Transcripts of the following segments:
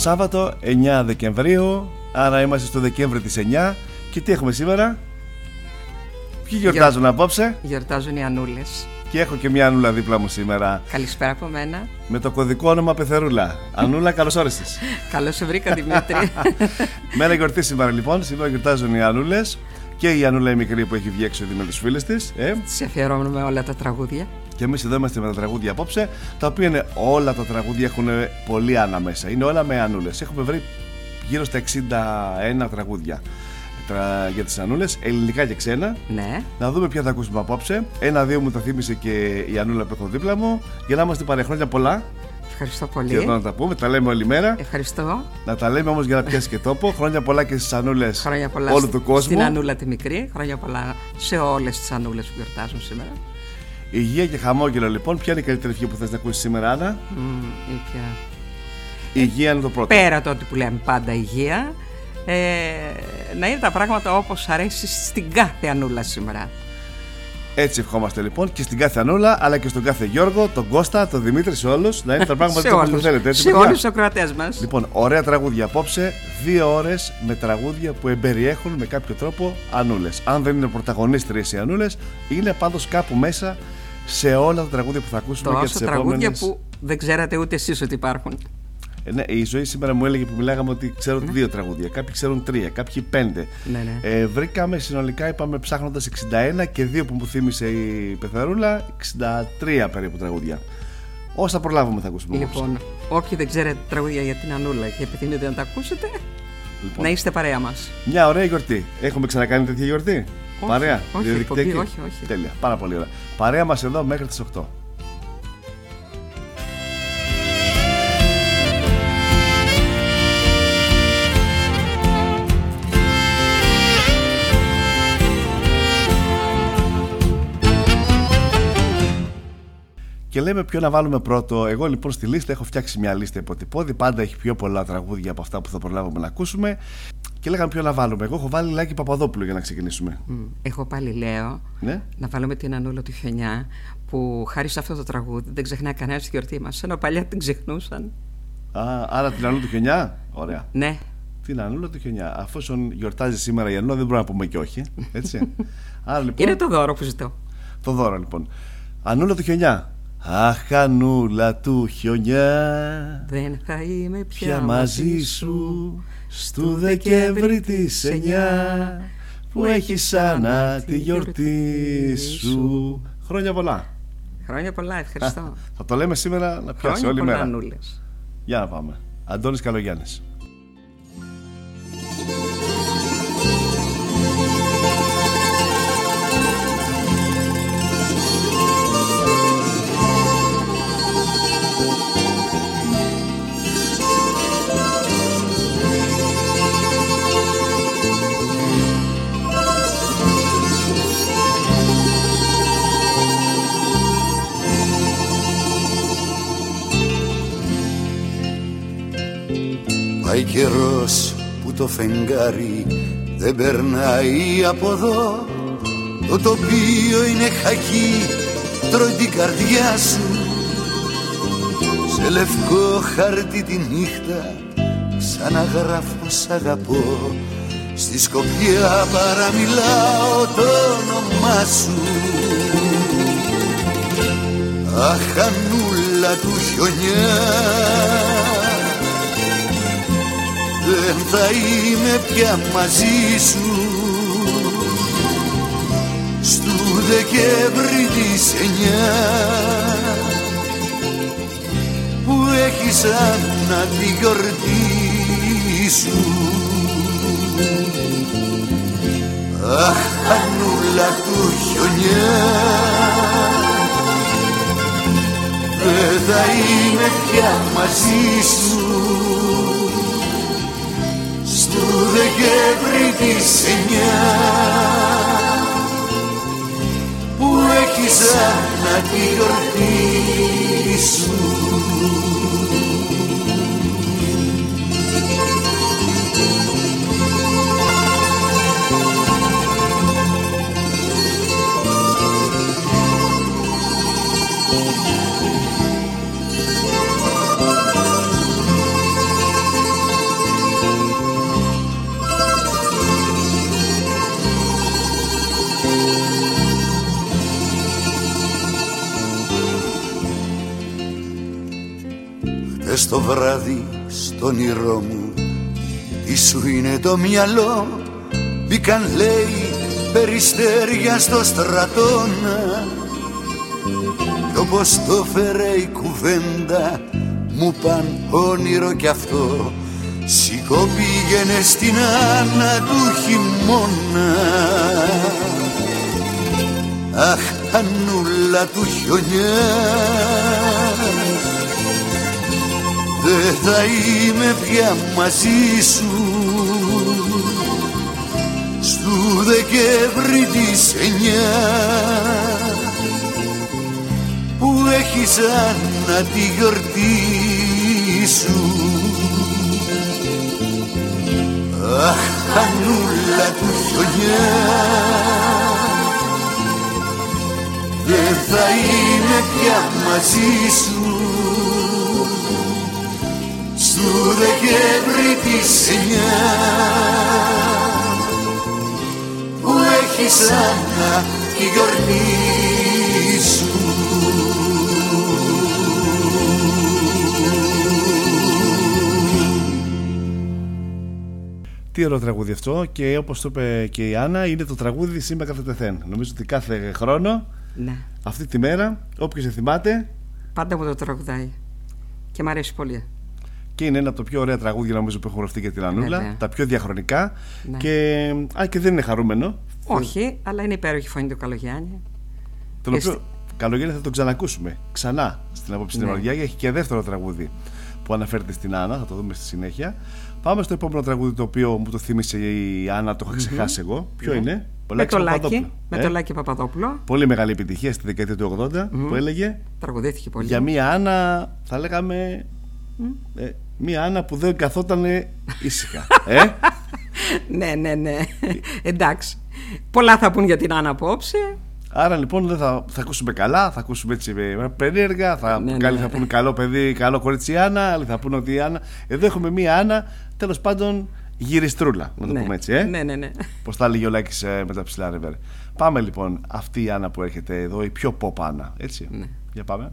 Σάββατο 9 Δεκεμβρίου, άρα είμαστε στο Δεκέμβρη της 9 και τι έχουμε σήμερα; Ποιοι γιορτάζουν απόψε; Γιορτάζουν οι Ανούλες. Και έχω και μια Ανούλα δίπλα μου σήμερα. Καλησπέρα από μένα. Με το κωδικό όνομα Πεθερούλα. Ανούλα, καλώς όρισες. καλώς σε βρήκα, Δημήτρη. Μέρα γιορτή σήμερα λοιπόν. Σήμερα γιορτάζουν οι Ανούλες και η Ανούλα η μικρή που έχει βγει έξω με τους φίλου της. Ε. Σε αφιερώνουμε όλα τα τραγούδια. Και εμείς εδώ είμαστε με τα τραγούδια απόψε, τα οποία είναι όλα τα τραγούδια έχουν πολύ άνα μέσα. Είναι όλα με Ανούλες. Έχουμε βρει γύρω στα 61 τραγούδια για τις Ανούλες, ελληνικά και ξένα. Ναι. Να δούμε ποια θα ακούσουμε απόψε. Ένα-δύο μου τα θύμισε και η Ανούλα που έχω δίπλα μου. Για να είμαστε παρεχρόνια πολλά. Ευχαριστώ πολύ. Και εδώ να τα πούμε, τα λέμε όλη μέρα. Ευχαριστώ. Να τα λέμε όμως για να πιάσει και τόπο. Χρόνια πολλά και στις Ανούλες όλου του κόσμου. Στην Ανούλα τη μικρή. Χρόνια πολλά σε όλες τις Ανούλες που γιορτάζουν σήμερα. Υγεία και χαμόγελο λοιπόν. Ποια είναι η καλύτερη ευχή που θες να ακούσεις σήμερα, Άννα; Mm, η υγεία είναι το πρώτο. Πέρα το ότι που λέμε πάντα υγεία, ε, να είναι τα πράγματα όπως αρέσει στην κάθε Ανούλα σήμερα. Έτσι ευχόμαστε λοιπόν και στην κάθε Ανούλα αλλά και στον κάθε Γιώργο, τον Κώστα, τον Δημήτρη, σε όλους. Να είναι τα πράγματα όπως θέλετε. Έτσι, σε όλους τους ακροατές μας. Λοιπόν, ωραία τραγούδια απόψε. Δύο ώρες με τραγούδια που εμπεριέχουν με κάποιο τρόπο Ανούλες. Αν δεν είναι πρωταγωνίστριες οι Ανούλες, είναι πάντως κάπου μέσα σε όλα τα τραγούδια που θα ακούσουμε Τόσο για τις τραγούδια που δεν ξέρατε ούτε εσείς ότι υπάρχουν. Ε, ναι, η ζωή σήμερα μου έλεγε που μιλάγαμε ότι ξέρουν ναι. δύο τραγούδια. Κάποιοι ξέρουν τρία, κάποιοι πέντε. Ναι, ναι. Ε, βρήκαμε συνολικά, είπαμε ψάχνοντας 61 και δύο που μου θύμισε η Πεθαρούλα, 63 περίπου τραγούδια. Όσα προλάβουμε θα ακούσουμε. Λοιπόν, όποιοι δεν ξέρετε τραγούδια για την Ανούλα και επιθυμείτε να τα ακούσετε, λοιπόν, να είστε παρέα μας. Μια ωραία γιορτή. Έχουμε ξανακάνει τέτοια γιορτή; Όχι, παρέα. Όχι, όχι, όχι, όχι. Τέλεια. Πάρα πολύ ωραία. Παρέα μας εδώ μέχρι τις 8. Και λέμε ποιο να βάλουμε πρώτο. Εγώ λοιπόν στη λίστα έχω φτιάξει μια λίστα υποτυπώδη. Πάντα έχει πιο πολλά τραγούδια από αυτά που θα προλάβουμε να ακούσουμε. Και λέγαμε ποιο να βάλουμε. Εγώ έχω βάλει Λάκη Παπαδόπουλο για να ξεκινήσουμε. Mm. Εγώ πάλι λέω ναι; να βάλουμε την Ανούλα του Χιονιά που χάρη σε αυτό το τραγούδι δεν ξεχνάει κανένα τη γιορτή μας. Ενώ παλιά την ξεχνούσαν. Α, άρα την Ανούλα του Χιονιά; Ωραία. Ναι. Την Ανούλα του Χιονιά. Αφού γιορτάζει σήμερα η Ανούλα, δεν μπορούμε να πούμε και όχι. Έτσι. άρα, λοιπόν, Είναι το δώρο που ζητώ. Το δώρο λοιπόν. Ανούλα του Χιονιά. Αχ, Ανούλα του χιονιά. Δεν θα είμαι πια, πια μαζί σου Στου Δεκέμβρη της εννιά Που έχεις σαν τη γιορτή σου. Χρόνια πολλά. Χρόνια πολλά, ευχαριστώ. Θα το λέμε σήμερα να πιάσει όλη μέρα. Ανούλες. Για να πάμε. Αντώνης Καλογιάννης Πάει καιρός που το φεγγάρι δεν περνάει από εδώ. Το τοπίο είναι χακί, τρώει την καρδιά σου. Σε λευκό χάρτη τη νύχτα ξαναγράφω σ' αγαπώ Στη σκοπιά παραμιλάω το όνομά σου. Αχ, ανούλα του χιονιά δεν θα είμαι πια μαζί σου. Στου Δεκέμβρη της εννιά που έχεις σαν να τη γιορτή σου. Αχ, ανούλα του χιονιά. Δεν θα είμαι πια μαζί σου Στου Δεκέμβρη της εννιά που έχεις σαν να τη γιορτή σου Χτες το βράδυ στον όνειρό μου. Τι σου είναι το μυαλό Μπήκαν λέει περιστέρια στο στρατόνα Κι όπως το φέρε η κουβέντα Μου παν όνειρο κι αυτό. Σηκώ πήγαινε στην Άννα του χειμώνα. Αχ, Ανούλα του χιονιά δεν θα είμαι πια μαζί σου. Στου Δεκέμβρη της εννιά που έχεις σαν να τη γιορτή σου. Αχ, Ανούλα του χιονιά. Δεν θα είμαι πια μαζί σου του Δεκέμβρη της εννιά που έχεις σαν τη γιορτή σου Τι ωραίο τραγούδι αυτό και όπως το είπε και η Άννα είναι το τραγούδι Σύμπα κάθε τεθέν. Νομίζω ότι κάθε χρόνο Ναι. αυτή τη μέρα όποιος σε θυμάται Πάντα μου το τραγουδάει. Και μ' αρέσει πολύ. Και είναι ένα από τα πιο ωραία τραγούδια νομίζω που έχουν γραφτεί για την Ανούλα, Βέβαια. τα πιο διαχρονικά Ναι. και, α, και δεν είναι χαρούμενο. Όχι, αλλά είναι υπέροχη φωνή του Καλογιάννη. Τον Εσ- οποίο καλογέρι θα τον ξανακούσουμε ξανά στην απόψη Ναι. ναι. Έχει και δεύτερο τραγούδι που αναφέρεται στην Άννα, θα το δούμε στη συνέχεια. Πάμε στο επόμενο τραγούδι το οποίο μου το θύμισε η Άννα, το είχα ξεχάσει εγώ. Ποιο Ναι. είναι; Με Λάκης το Λάκη, Παπαδόπουλου. με Ε, το Λάκη Παπαδόπουλο. Πολύ μεγάλη επιτυχία στη δεκαετία του 80 που έλεγε Τραγουδήθηκε πολύ. για μία Άννα, θα λέγαμε. Ε, μία Άννα που δεν καθόταν ήσυχα. ε; Ναι, ναι, ναι. Εντάξει. Πολλά θα πούν για την Άννα απόψε. Άρα λοιπόν δεν θα, θα ακούσουμε καλά, θα ακούσουμε έτσι ε, περίεργα. Θα, Ναι, Άλλοι ναι. θα πούνε καλό παιδί, καλό κορίτσι η Άννα. Άλλοι θα πούνε ότι η Άννα. Εδώ έχουμε μία Άννα, τέλος πάντων γυριστρούλα. Να το ναι. πούμε έτσι, ε. Ναι, ναι, ναι. Πώς τα έλεγε ο Λάκης ε, με τα ψηλά ρεβέρ. Πάμε λοιπόν, αυτή η Άννα που έρχεται εδώ, η πιο pop Άννα. Έτσι. Ναι. Για πάμε.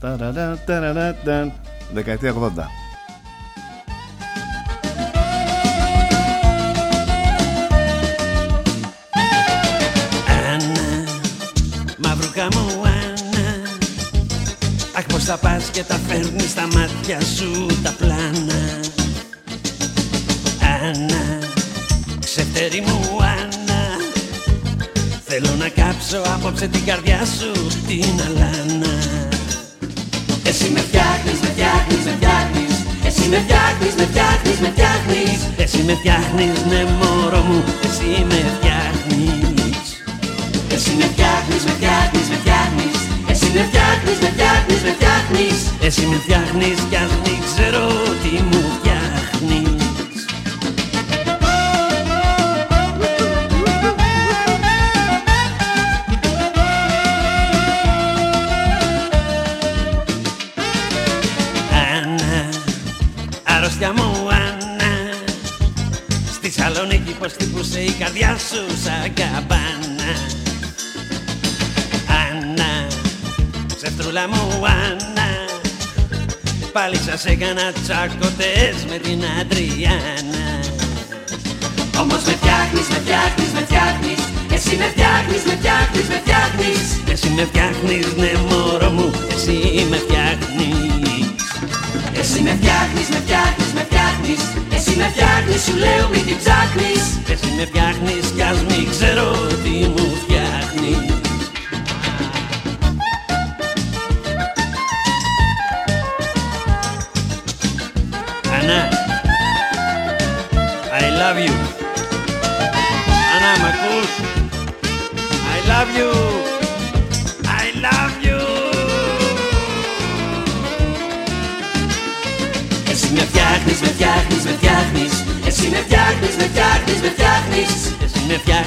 Ταραρα, ταραρα, ταν. Δεκαετία 80. Αχ πως θα πας και τα φέρνεις στα μάτια σου τα πλάνα. Άννα, ξεφτερή μου Άννα. Θέλω να κάψω απόψε την καρδιά σου την αλάνα. Εσύ με φτιάχνεις, με φτιάχνεις, με φτιάχνεις. Εσύ με φτιάχνεις, με φτιάχνεις, με φτιάχνεις. Εσύ με φτιάχνεις, ναι μωρό μου. Εσύ με φτιάχνεις. Εσύ με φτιάχνεις, με φτιάχνεις, με φτιάχνεις. Εσύ με φτιάχνεις, με φτιάχνεις, με φτιάχνεις. Εσύ με φτιάχνεις κι ας μην ξέρω τι μου φτιάχνεις. Άννα, αρρώστια μου Άννα. Στη Σαλονίκη πως χτύπουσε η καρδιά σου σαν καμπάνα. Άννα, ψευτρούλα μου Άννα. Πάλι σας έκανα τσακωτές με την Αντριάννα. Όμως με φτιάχνεις, με φτιάχνεις, με φτιάχνεις. Εσύ με φτιάχνεις, με φτιάχνεις, με φτιάχνεις. Εσύ με φτιάχνεις, ναι μωρό μου, εσύ με φτιάχνεις. Εσύ με φτιάχνεις, με φτιάχνεις, με φτιάχνεις. Εσύ με φτιάχνεις, σου λέω μην την ψάχνεις. Εσύ με φτιάχνεις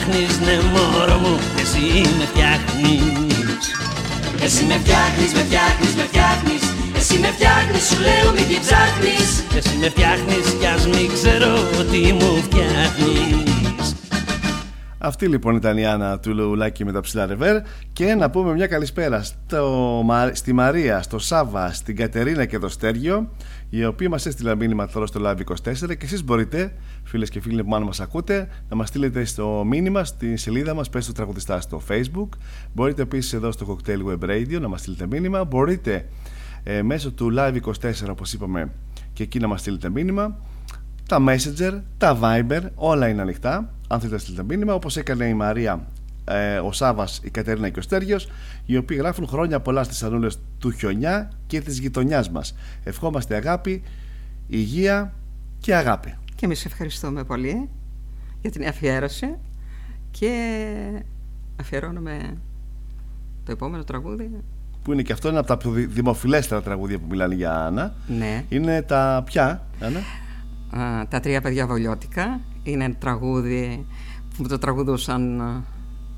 φτιάχνεις, ναι μωρό μου Εσύ με φτιάχνεις. Εσύ με φτιάχνεις, με φτιάχνεις, με φτιάχνεις. Εσύ με φτιάχνεις, σου λέω μην την ψάχνεις. Εσύ με φτιάχνεις κι ας μην ξέρω τι μου φτιάχνεις. Αυτή λοιπόν ήταν η Άννα του Λουλάκη με τα ψηλά ρεβέρ. Και να πούμε μια καλησπέρα στο, στη Μαρία, στο Σάβα, στην Κατερίνα και το Στέργιο οι οποίοι μας έστειλαν μήνυμα τώρα στο Live24 και εσείς μπορείτε φίλες και φίλοι που μάλλον μας ακούτε να μας στείλετε στο μήνυμα στη σελίδα μας πες το τραγουδιστά στο facebook. Μπορείτε επίσης εδώ στο Cocktail Web Radio να μας στείλετε μήνυμα. Μπορείτε ε, μέσω του Live24 όπως είπαμε και εκεί να μας στείλετε μήνυμα. Τα Messenger, τα Viber, όλα είναι ανοιχτά αν θέλετε να στείλετε μήνυμα όπως έκανε η Μαρία ε, ο Σάβας, η Κατερίνα και ο Στέργιος οι οποίοι γράφουν χρόνια πολλά στις ανούλες του χιονιά και της γειτονιάς μας. Ευχόμαστε αγάπη, υγεία και αγάπη. Και εμείς ευχαριστούμε πολύ για την αφιέρωση και αφιερώνουμε το επόμενο τραγούδι. Που είναι και αυτό ένα από τα πιο δημοφιλέστερα τραγούδια που μιλάνε για Άννα. Ναι. είναι τα πια Άννα; Α, τα τρία παιδιά βολιώτικα. Είναι ένα τραγούδι που το τραγουδούσαν ε,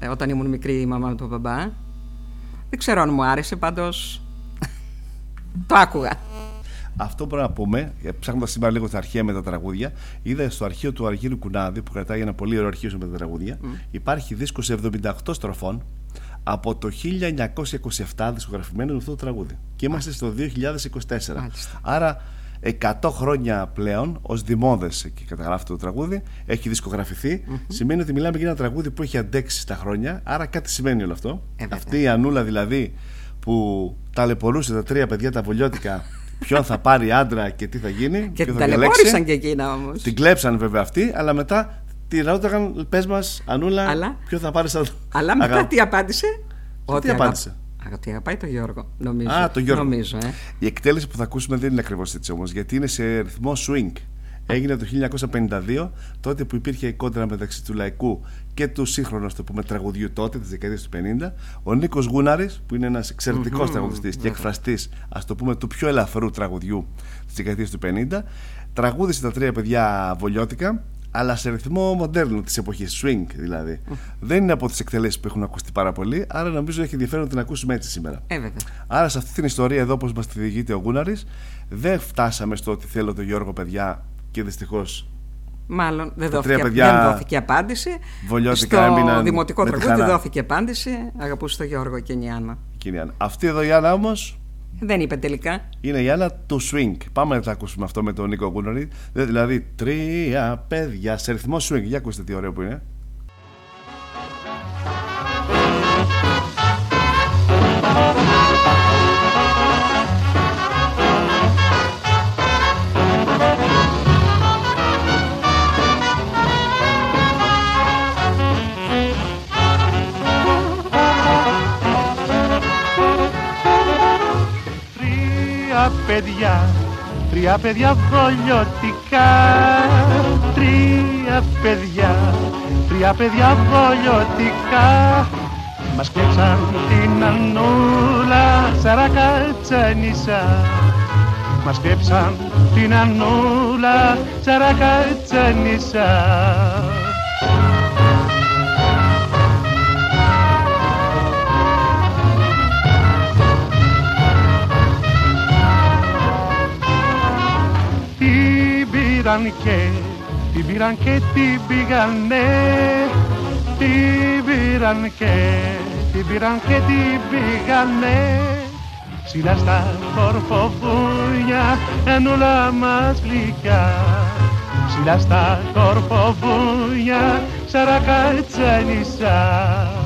όταν ήμουν μικρή η μαμά με τον μπαμπά δεν ξέρω αν μου άρεσε πάντως το άκουγα Αυτό πρέπει να πούμε, ψάχνοντας σήμερα λίγο τα αρχαία με τα τραγούδια, είδα στο αρχείο του Αργύρου Κουνάδη, που κρατάει ένα πολύ ωραίο αρχείο με τα τραγούδια, υπάρχει δίσκος 78 στροφών από το 1927 δισκογραφημένο αυτό το τραγούδι. Και είμαστε στο 2024. Μάλιστα. Άρα 100 χρόνια πλέον ως δημόδες και καταγράφεται το τραγούδι, έχει δισκογραφηθεί. Σημαίνει ότι μιλάμε για ένα τραγούδι που έχει αντέξει στα χρόνια. Άρα κάτι σημαίνει όλο αυτό. Ε, βέβαια. Αυτή η Ανούλα δηλαδή που ταλαιπωρούσε τα τρία παιδιά τα βολιώτικα, ποιον θα πάρει άντρα και τι θα γίνει. και ποιον την θα διαλέξει. ταλαιπώρησαν και εκείνα όμως Την κλέψαν βέβαια αυτοί, αλλά μετά τη ρώταγαν, πες μας, Ανούλα, Αλλά- ποιο θα πάρεις σαν. αλλά μετά Αγα- τι απάντησε; Τι απάντησε; Αγα- Ότι αγαπάει τον Γιώργο νομίζω, Α, το Γιώργο. νομίζω ε. Η εκτέλεση που θα ακούσουμε δεν είναι ακριβώς έτσι όμως, γιατί είναι σε ρυθμό swing. Έγινε το 1952, τότε που υπήρχε η κόντρα μεταξύ του λαϊκού και του σύγχρονου, ας το πούμε, τραγουδιού τότε, της δεκαετίας του 50. Ο Νίκος Γούναρης, που είναι ένας εξαιρετικός τραγουδιστής και εκφραστής, ας το πούμε, του πιο ελαφρού τραγουδιού της δεκαετίας του 50, τραγούδισε τα τρία παιδιά βολιώτικα, αλλά σε ρυθμό μοντέρνο της εποχής, swing δηλαδή. Δεν είναι από τις εκτελέσεις που έχουν ακουστεί πάρα πολύ, άρα νομίζω έχει ενδιαφέρον να την ακούσουμε έτσι σήμερα. ε βέβαια Άρα σε αυτή την ιστορία εδώ όπως μας τη διηγείται ο Γούναρης δεν φτάσαμε στο ότι θέλω τον Γιώργο παιδιά και δυστυχώς Μάλλον δεν Τα δόθηκε, τρία παιδιά δεν δόθηκε απάντηση. βολιώτικα Στο έμειναν δημοτικό με τη τραγούδι χαρά. δόθηκε απάντηση. Αγαπούσε τον Γιώργο και η Άννα. εκείνη η Άννα. Αυτή εδώ η Άννα όμως Δεν είπε τελικά. είναι η Άννα του swing. Πάμε να τα ακούσουμε αυτό με τον Νίκο Γούναρη. Δε- Δηλαδή τρία παιδιά σε ρυθμό swing. Για ακούστε τι ωραίο που είναι. Παιδιά, τρία παιδιά βολιωτικά Τρία παιδιά, τρία παιδιά βολιωτικά. Μας κλέψαν την Ανούλα Σαρακατσανίσα Μας κλέψαν την Ανούλα Σαρακατσανίσα Την πήραν και την πήραν και την πήγανε Την πήραν και την πήραν και την πήγανε Ψηλά στα κορφοβούνια ενούλα μας γλυκιά. Ψηλά στα κορφοβούνια σαρακατσανισά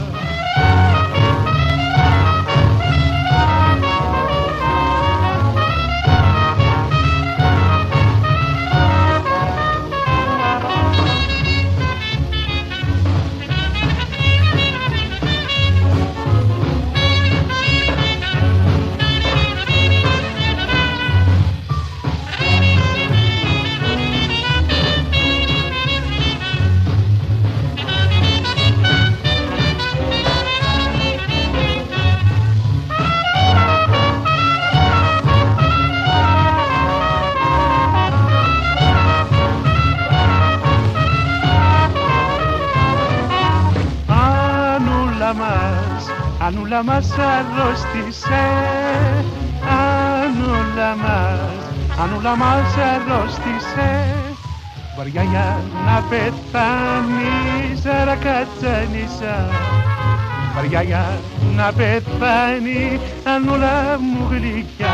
Ανούλα μας αρρώστησε. Ανούλα μας Ανούλα μας αρρώστησε. Βαριά για να πεθάνει Σαρακατσάνισα Βαριά για να πεθάνει Ανούλα μου γλυκιά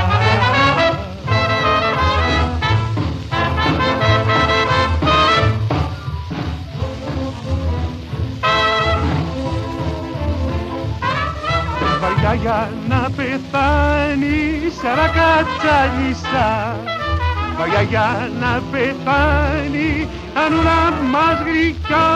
για να πεθάνει σαρακατσάνισα Βαριά για να πεθάνει ανούλα μας γρυκιά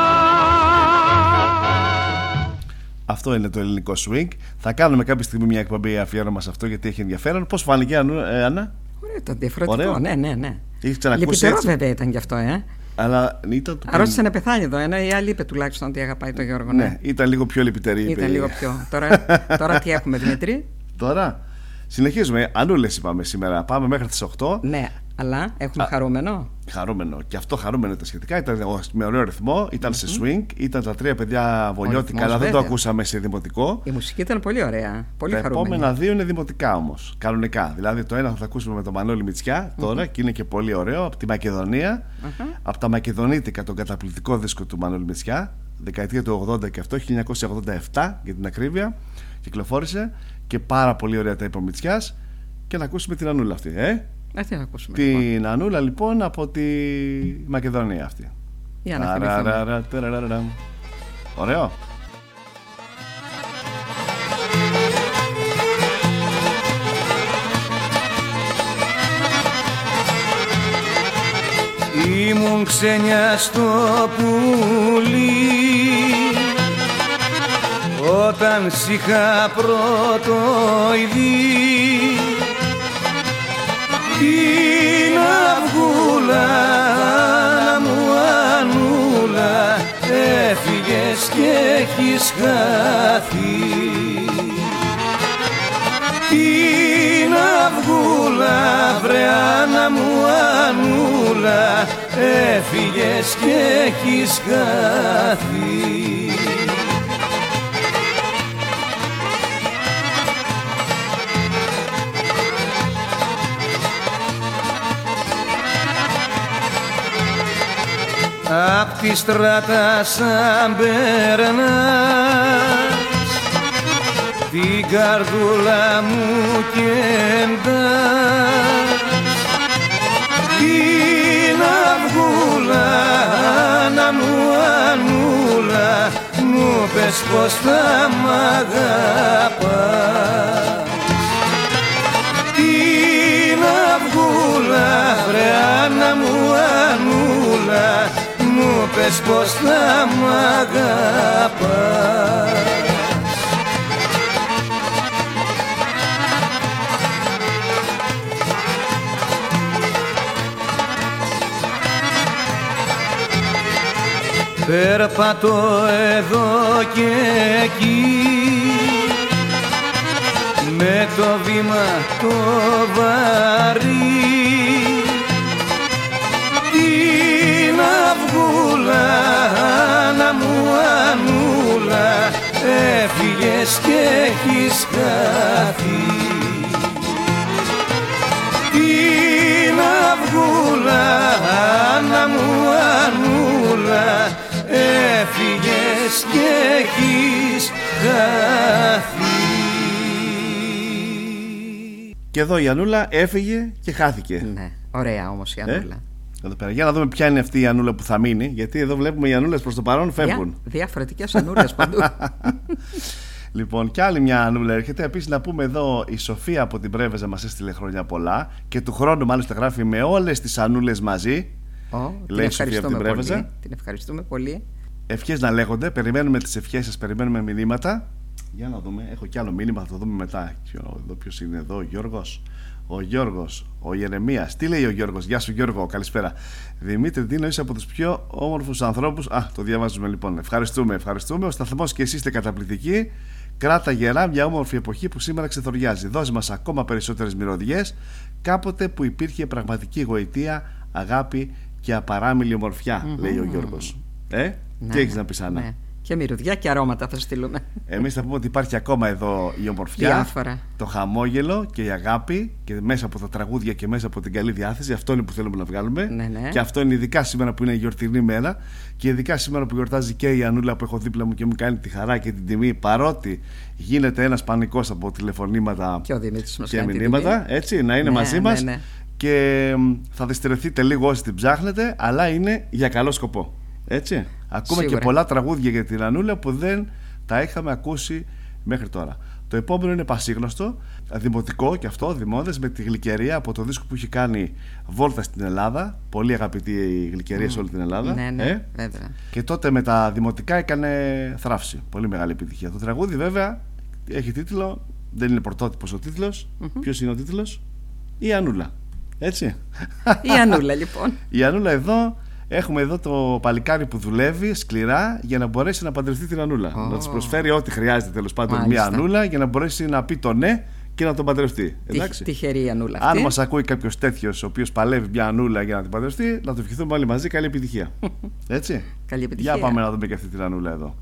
αυτό είναι το ελληνικό swing. Θα κάνουμε κάποια στιγμή μια εκπομπή αφιέρωμα σε αυτό γιατί έχει ενδιαφέρον. Πώς φάνηκε, ε, Άννα; Ωραίο, το διαφορετικό. Ωραίο. Ναι, ναι, ναι. Έχει ξανακούσει έτσι; βέβαια ήταν γι' αυτό, ε. Αλλά ήταν το Αρρώστησε να πεθάνει εδώ, ενώ η άλλη είπε τουλάχιστον ότι αγαπάει τον Γιώργο. Ναι, ναι ήταν λίγο πιο λυπητερή. Ήταν λίγο πιο. τώρα, τώρα τι έχουμε, Δημήτρη; Τώρα συνεχίζουμε. Ανούλε είπαμε σήμερα. Πάμε μέχρι τις 8. Ναι, αλλά έχουμε Α, χαρούμενο. Χαρούμενο. Και αυτό χαρούμενο τα σχετικά. Ήταν με ωραίο ρυθμό, ήταν mm-hmm. σε swing, ήταν τα τρία παιδιά βολιώτικα, αλλά δεν το ακούσαμε σε δημοτικό. Η μουσική ήταν πολύ ωραία. Πολύ τα χαρούμενη. επόμενα δύο είναι δημοτικά όμως. Κανονικά. Δηλαδή το ένα θα τα ακούσουμε με τον Μανώλη Μητσιά τώρα mm-hmm. και είναι και πολύ ωραίο από τη Μακεδονία. Mm-hmm. Από τα Μακεδονίτικα, τον καταπληκτικό δίσκο του Μανώλη Μητσιά. Δεκαετία του 80 και αυτό, 1987 για την ακρίβεια. Κυκλοφόρησε και πάρα πολύ ωραία τα υπομητσιάς. Και να ακούσουμε την Ανούλα αυτή, ε. Ε, τι ακούσουμε, Την λοιπόν. Ανούλα λοιπόν από τη Μακεδονία αυτή. Για να θυμηθούμε. Ωραίο. Ήμουν ξένια στο πουλί όταν σ' είχα πρώτο ειδεί την αυγούλα μου ανούλα έφυγες και έχεις χάθει την αυγούλα βρε Άννα μου ανούλα έφυγες και έχεις χάθει απ' τη στράτα σαν περνάς την καρδούλα μου κεντάς την αυγούλα να μου ανούλα μου πες πως θα μ' αγαπάς μου πες πως θα μ' αγαπάς. Περπατώ εδώ και εκεί. Με το βήμα το βαρύ. Να μου ανούλα έφυγες και έχεις χάθει την αυγούλα να μου ανούλα έφυγες και έχεις χάθει Και εδώ η Ανούλα έφυγε και χάθηκε. Ναι, ωραία όμως η Ε; Ανούλα. Εδώ πέρα. Για να δούμε ποια είναι αυτή η Ανούλα που θα μείνει. Γιατί εδώ βλέπουμε οι Ανούλες προς το παρόν φεύγουν. Δια, Διαφορετικές Ανούλες παντού. Λοιπόν, και άλλη μια Ανούλα έρχεται. Επίσης, να πούμε εδώ η Σοφία από την Πρέβεζα μας έστειλε χρόνια πολλά. Και του χρόνου, μάλιστα, γράφει με όλες τις Ανούλες μαζί. Ω, την Λέει η Σοφία από την ευχαριστούμε Πρέβεζα. πολύ. Την ευχαριστούμε πολύ. Ευχές να λέγονται. Περιμένουμε τις ευχές σας, περιμένουμε μηνύματα. Για να δούμε. Έχω κι άλλο μήνυμα, θα το δούμε μετά. Ποιο, εδώ ποιος είναι εδώ, ο Γιώργος. Ο Γιώργος, ο Γερεμία. Τι λέει ο Γιώργος, Γεια σου Γιώργο, καλησπέρα. Δημήτρη, τι είσαι από τους πιο όμορφους ανθρώπους; Α, το διαβάζουμε λοιπόν. Ευχαριστούμε, ευχαριστούμε. Ο σταθμός και εσείς είστε καταπληκτικοί. Κράτα γερά μια όμορφη εποχή που σήμερα ξεθοριάζει. Δώσε μας ακόμα περισσότερες μυρωδιές. Κάποτε που υπήρχε πραγματική γοητεία, αγάπη και απαράμιλη ομορφιά, λέει ο Γιώργος. Ε, τι έχεις να πεις, Άννα; Ναι. Και μυρωδιά και αρώματα θα στείλουμε. Εμείς θα πούμε ότι υπάρχει ακόμα εδώ η ομορφιά, Διάφορα. το χαμόγελο και η αγάπη και μέσα από τα τραγούδια και μέσα από την καλή διάθεση. Αυτό είναι που θέλουμε να βγάλουμε. Ναι, ναι. Και αυτό είναι ειδικά σήμερα που είναι η γιορτινή μέρα και ειδικά σήμερα που γιορτάζει και η Ανούλα που έχω δίπλα μου και μου κάνει τη χαρά και την τιμή. Παρότι γίνεται ένας πανικός από τηλεφωνήματα Και ο Δημήτρης μας και κάνει την μηνύματα, τιμή. έτσι, να είναι Ναι, μαζί ναι, μας. ναι. Και μ, θα δυστερεθείτε λίγο όσοι την ψάχνετε, αλλά είναι για καλό σκοπό. Έτσι. Ακούμε Σίγουρα. και πολλά τραγούδια για την Ανούλα που δεν τα είχαμε ακούσει μέχρι τώρα. Το επόμενο είναι πασίγνωστο, δημοτικό και αυτό, δημόδες με τη γλυκερία από το δίσκο που έχει κάνει Βόλτα στην Ελλάδα. Πολύ αγαπητή η γλυκερία σε όλη την Ελλάδα. Ναι, ναι, Ε; βέβαια. Και τότε με τα δημοτικά έκανε θράψη. Πολύ μεγάλη επιτυχία. Το τραγούδι βέβαια έχει τίτλο, δεν είναι πρωτότυπος ο τίτλος. Ποιος είναι ο τίτλος; Η Ανούλα. Έτσι. Η Ανούλα λοιπόν. Η Ανούλα εδώ, έχουμε εδώ το παλικάρι που δουλεύει σκληρά για να μπορέσει να παντρευτεί την Ανούλα. Ω. Να της προσφέρει ό,τι χρειάζεται τέλος πάντων μια Μάλιστα. Ανούλα για να μπορέσει να πει το ναι και να τον παντρευτεί. Τι- Εντάξει. Τυχερή η Ανούλα Αν αυτή. μας ακούει κάποιος τέτοιος ο οποίος παλεύει μια Ανούλα για να την παντρευτεί, να το ευχηθούμε όλοι μαζί. Καλή επιτυχία. Έτσι. Καλή επιτυχία. Για πάμε να δούμε και αυτή την Ανούλα εδώ.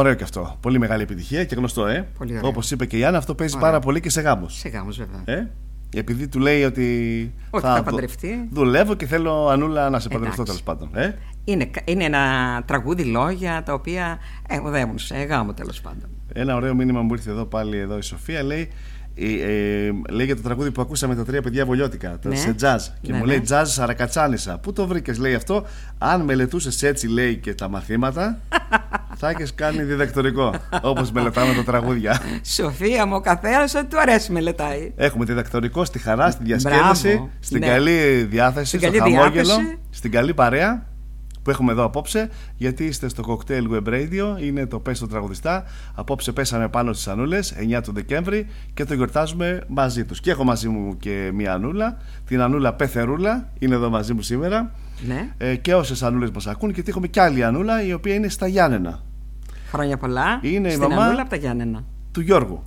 Ωραίο και αυτό. Πολύ μεγάλη επιτυχία και γνωστό, ε. Πολύ ωραίο. Όπως είπε και η Άννα, αυτό παίζει Ωραία. πάρα πολύ και σε γάμους. Σε γάμους βέβαια. Ε; επειδή του λέει ότι Όχι, θα δου- παντρευτεί. δουλεύω και θέλω Ανούλα να σε παντρευτώ τέλος Εντάξει. πάντων. Ε; Είναι, είναι ένα τραγούδι λόγια τα οποία ε, οδεύουν σε γάμο τέλος πάντων. Ένα ωραίο μήνυμα μου ήρθε εδώ πάλι εδώ η Σοφία. Λέει, ε, ε, λέει για το τραγούδι που ακούσαμε τα τρία παιδιά βολιώτικα. Το Ναι. σε jazz. Και Ναι, μου ναι. λέει jazz σαρακατσάνισα. Πού το βρήκες, λέει αυτό. Αν μελετούσες έτσι, λέει και τα μαθήματα, θα έχεις κάνει διδακτορικό. Όπως μελετάμε τα τραγούδια. Σοφία μου, ο καθένας ό,τι του αρέσει μελετάει. Έχουμε διδακτορικό στη χαρά, στη διασκέδαση, Μπράβο. στην Ναι. καλή διάθεση, Στην στο καλή χαμόγελο, διάθεση. στην καλή παρέα που έχουμε εδώ απόψε. Γιατί είστε στο Cocktail Web Radio, είναι το Πες το Τραγουδιστά. Απόψε πέσαμε πάνω στις Ανούλες 9 του Δεκέμβρη και το γιορτάζουμε μαζί τους. Και έχω μαζί μου και μία Ανούλα, την Ανούλα Πεθερούλα, είναι εδώ μαζί μου σήμερα. Ναι. Ε, και όσες Ανούλες μας ακούν, γιατί έχουμε και άλλη Ανούλα η οποία είναι στα Γιάννενα Χρόνια πολλά. Είναι η στην μαμά- Ανούλα από τα Γιάννενα. του Γιώργου.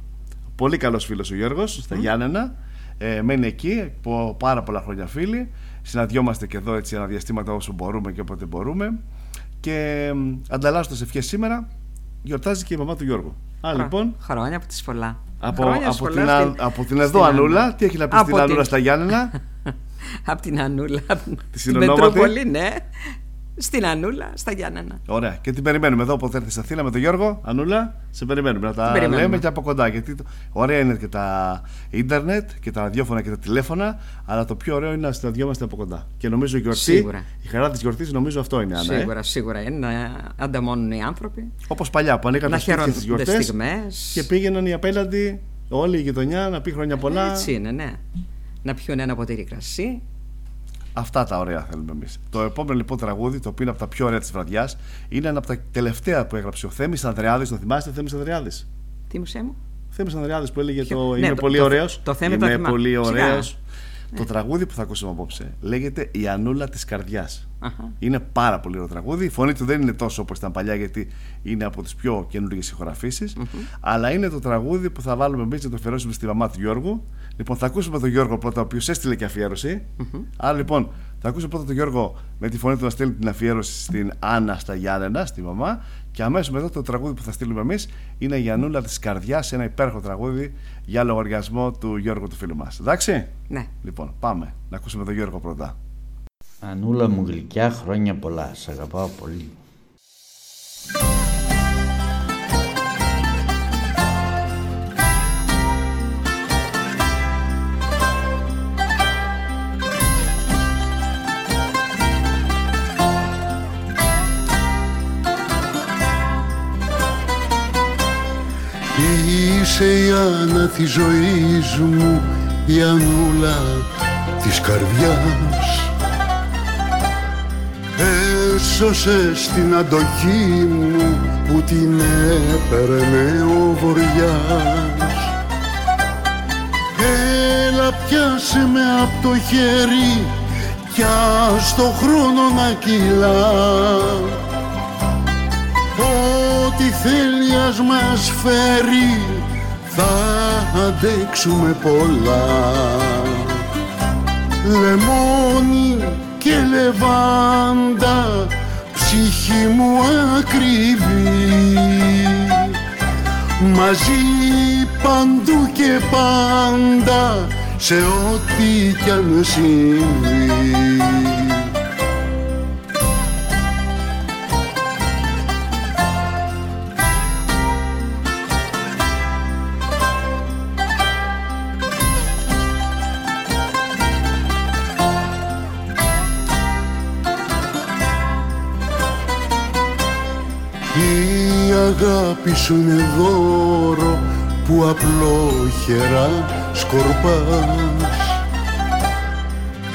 Πολύ καλός φίλος ο Γιώργος, στα Γιάννενα. Ε, μένει εκεί από πάρα πολλά χρόνια φίλοι. Συναντιόμαστε και εδώ έτσι αναδιαστήματα όσο μπορούμε και όποτε μπορούμε. Και μ, ανταλλάσσοντας ευχές σήμερα, γιορτάζει και η μαμά του Γιώργου. Α, Χρο- λοιπόν, Χρόνια από τις πολλά. από, Χρόνια από, στις την, πολλά α- στην- από την στην εδώ Ανούλα, Ανούλα. τι έχει να πεις Από στην Ανούλα την- στα Γιάννενα; από την Ανούλα. Τη συνονόματι. Μετρόπολη, ναι. Στην Ανούλα, στα Γιάννενα. Ωραία. Και την περιμένουμε εδώ όποτε έρθει στην Αθήνα με τον Γιώργο. Ανούλα, σε περιμένουμε. Να τα περιμένουμε. λέμε και από κοντά. Γιατί το... ωραία είναι και τα ίντερνετ και τα ραδιόφωνα και τα τηλέφωνα. Αλλά το πιο ωραίο είναι να συναντιόμαστε από κοντά. Και νομίζω η γιορτή, Σίγουρα. η χαρά της γιορτής, νομίζω αυτό είναι. Άννα, ε. Σίγουρα, σίγουρα είναι να ανταμώνουν οι άνθρωποι. Όπως παλιά που ανήκαν Να τα σπίτια χαίρονται στι γιορτές στιγμές. και πήγαιναν οι απέναντι όλη η γειτονιά να πει χρόνια πολλά. Έτσι είναι, ναι. Να πιούν ένα ποτήρι κρασί. Αυτά τα ωραία θέλουμε εμείς. Το επόμενο λοιπόν τραγούδι, το οποίο είναι από τα πιο ωραία της βραδιάς, είναι ένα από τα τελευταία που έγραψε ο Θέμης Ανδρεάδης. Το θυμάστε, Θέμης Ανδρεάδης; Τι μουσέ μου. Θέμη; Ανδρεάδης που έλεγε Ποιο; το Ναι, Είμαι το- πολύ το- ωραίος. το Θέμη το Είμαι θυμάμαι. πολύ Σιγά. Ωραίο. Το τραγούδι που θα ακούσουμε απόψε λέγεται Η Ανούλα της Καρδιάς. Αχα. Είναι πάρα πολύ ωραίο τραγούδι. Η φωνή του δεν είναι τόσο όπως ήταν παλιά, γιατί είναι από τις πιο καινούργιες ηχογραφήσεις, Αλλά είναι το τραγούδι που θα βάλουμε εμείς και το αφιερώσουμε στη μαμά του Γιώργου. Λοιπόν, θα ακούσουμε τον Γιώργο πρώτα, ο οποίος έστειλε και αφιέρωση. Άρα λοιπόν, θα ακούσουμε πρώτα τον Γιώργο με τη φωνή του να στείλει την αφιέρωση στην Άννα στα Γιάννενα, στη μαμά. Και αμέσως μετά το τραγούδι που θα στείλουμε εμείς είναι η Ανούλα της Καρδιάς, ένα υπέροχο τραγούδι για λογαριασμό του Γιώργου του φίλου μας. Εντάξει; Ναι. Λοιπόν, πάμε να ακούσουμε τον Γιώργο πρώτα. Ανούλα μου γλυκιά χρόνια πολλά. Σ' αγαπάω πολύ. Είσαι η Άννα της ζωής μου η Ανούλα της καρδιάς. Έσωσες την αντοχή μου που την έπαιρνε ο βοριάς. Έλα πιάσε με απ' το χέρι κι ας το χρόνο να κυλά. Ό,τι θέλει ας μας φέρει θα αντέξουμε πολλά. Λεμόνι και λεβάντα ψυχή μου ακριβή. Μαζί παντού και πάντα σε ό,τι κι αν συμβεί αγάπη σου είναι δώρο που απλόχερα σκορπάς.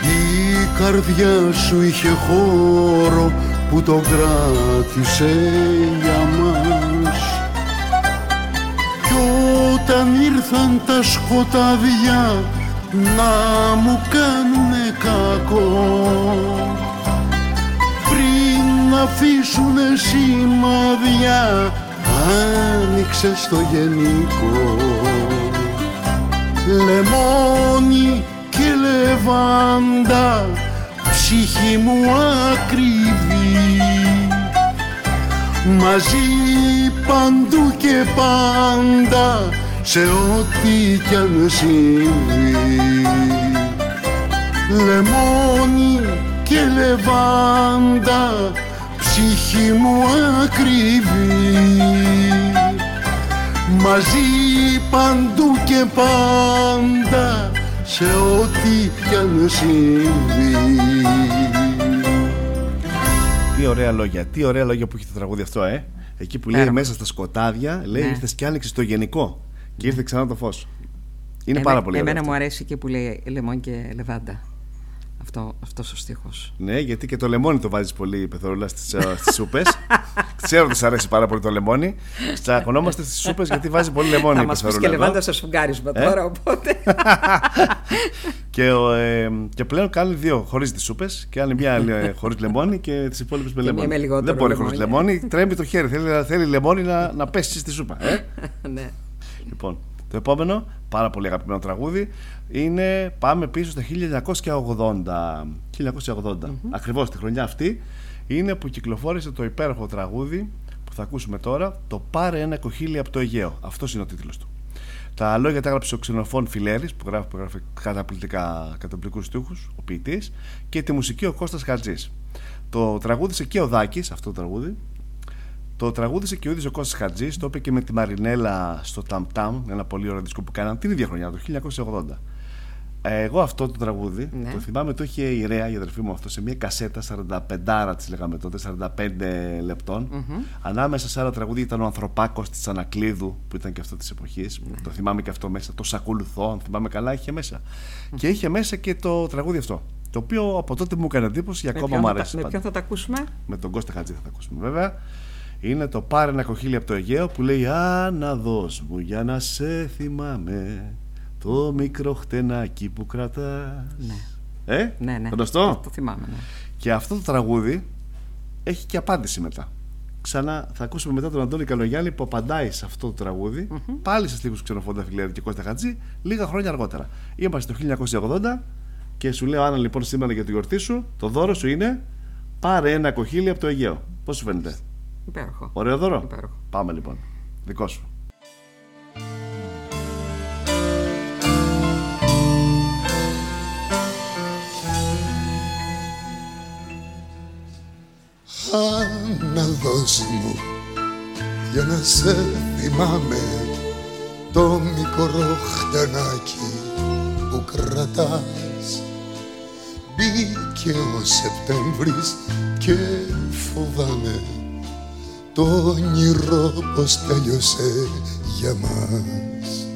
Η καρδιά σου είχε χώρο που το κράτησε για μας. Κι όταν ήρθαν τα σκοτάδια να μου κάνουνε κακό. Πριν αφήσουνε σημάδια άνοιξε στο γενικό. Λεμόνι και λεβάντα ψυχή μου ακριβή. Μαζί παντού και πάντα σε ό,τι κι αν συμβεί. Λεμόνι και λεβάντα ψυχή μου ακριβή μαζί παντού και πάντα σε ό,τι κι αν συμβεί Τι ωραία λόγια, τι ωραία λόγια που έχει το τραγούδι αυτό, ε. Εκεί που λέει Υπέροχο. μέσα στα σκοτάδια, λέει Ναι. ήρθες και άνοιξε το γενικό. Και ήρθε ξανά το φως. Είναι Εμέ- πάρα πολύ ωραίο. Εμένα αυτό. μου αρέσει και που λέει λεμόν και λεβάντα. Αυτό, αυτός ο στίχος. Ναι, γιατί και το λεμόνι το βάζεις πολύ πεθορούλα στις στις σούπες. Ξέρω ότι σα αρέσει πάρα πολύ το λεμόνι. Τσακωνόμαστε στις σούπες γιατί βάζει πολύ λεμόνι Θα η μας πεις πεθορούλα. και εδώ. λεβάντας σε σφουγγάρισμα Ε; τώρα, οπότε... Και, ο, ε, και πλέον κάνουν δύο χωρίς τις σούπες και άλλη μια χωρίς λεμόνι και τις υπόλοιπες με Και λεμόνι. μία με λιγότερο Δεν μπορεί λεμόνι. χωρί λεμόνι, τρέμει το χέρι. Θέλει, θέλει λεμόνι να, να πέσει στη σούπα. Ε; ναι. Λοιπόν, το επόμενο, πάρα πολύ αγαπημένο τραγούδι, είναι Πάμε πίσω στα 1980. 1980. Ακριβώς τη χρονιά αυτή είναι που κυκλοφόρησε το υπέροχο τραγούδι που θα ακούσουμε τώρα, το Πάρε ένα κοχύλι από το Αιγαίο. Αυτός είναι ο τίτλος του. Τα λόγια τα έγραψε ο Ξενοφών Φιλέρης που γράφει, που γράφει καταπληκτικά, καταπληκτικούς στίχους, ο ποιητής και τη μουσική ο Κώστας Χατζής. Το τραγούδισε και ο Δάκης, αυτό το τραγούδι, το τραγούδισε και ο ίδιος ο Κώστας Χατζής, το είπε και με τη Μαρινέλα στο Tam Tam, ένα πολύ ωραίο δίσκο που κάναν την ίδια χρονιά, το 1980. Ε, Εγώ αυτό το τραγούδι Ναι. το θυμάμαι το είχε η Ρέα, η αδερφή μου αυτό, σε μια κασέτα 45 τη λέγαμε τότε, 45 λεπτων Ανάμεσα σε άλλα τραγούδια ήταν ο Ανθρωπάκος της Ανακλείδου, που ήταν και αυτό της εποχής. Ναι. Το θυμάμαι και αυτό μέσα. Το Σακουλουθώ, αν θυμάμαι καλά, είχε μέσα. Και είχε μέσα και το τραγούδι αυτό. Το οποίο από τότε μου έκανε εντύπωση και Με ακόμα ποιον μου θα τα- αρέσει. Με πάντα ποιον θα τα ακούσουμε; με τον Κώστα Χατζή θα τα ακούσουμε βέβαια είναι το πάρε ένα κοχύλι από το Αιγαίο που λέει Άναδος μου για να σε θυμάμαι το μικρό χτενάκι που κρατάς Ναι. Ε, Ναι, ναι. γνωστό; Το, το θυμάμαι, ναι. και αυτό το τραγούδι έχει και απάντηση μετά Ξανά θα ακούσουμε μετά τον Αντώνη Καλογιάννη που απαντάει σε αυτό το τραγουδι πάλι σε στίχους ξενοφόντα Φιλέρη και Κώστα Χατζή λίγα χρόνια αργότερα είμαστε το 1980 και σου λέω Άννα λοιπόν σήμερα για τη γιορτή σου το δώρο σου είναι πάρε ένα κοχύλι από το Αιγαίο πώς σου φαίνεται; Υπέροχο. Ωραίο δώρο; Υπέροχο. Πάμε λοιπόν. Δικό σου. Άναδος μου για να σε θυμάμαι το μικρό χτενάκι που κρατάς. Μπήκε ο Σεπτέμβρης και φοβάμαι το όνειρο πως τέλειωσε για μας.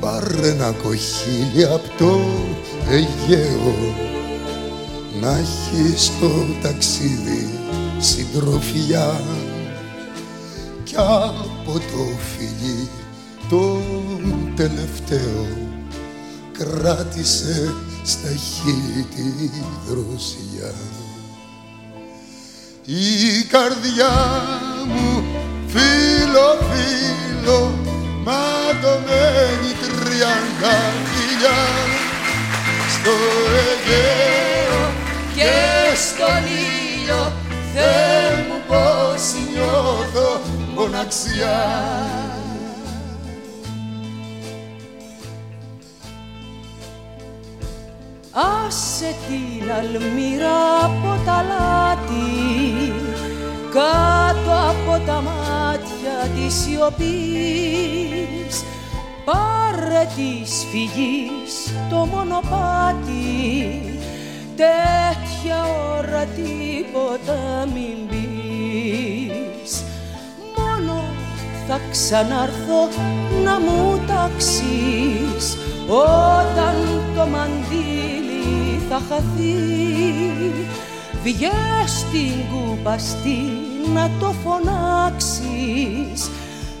Πάρε ένα κοχύλι απ' το Αιγαίο να έχεις στο ταξίδι συντροφιά κι από το φιλί το τελευταίο κράτησε στα χείλη τη δροσιά. Η καρδιά μου φίλο φίλο ματωμένη τριάντα φιλιά στο Αιγαίο και στον ήλιο Θεέ μου πως νιώθω μοναξιά. Άσε την αλμύρα από τα λάτι κάτω από τα μάτια της σιωπής. Πάρε της φυγής το μονοπάτι τέτοια ώρα τίποτα μην πεις. Μόνο θα ξανάρθω να μου ταξείς. Όταν το μαντίλι θα χαθεί βγες στην κούπαστη να το φωνάξεις.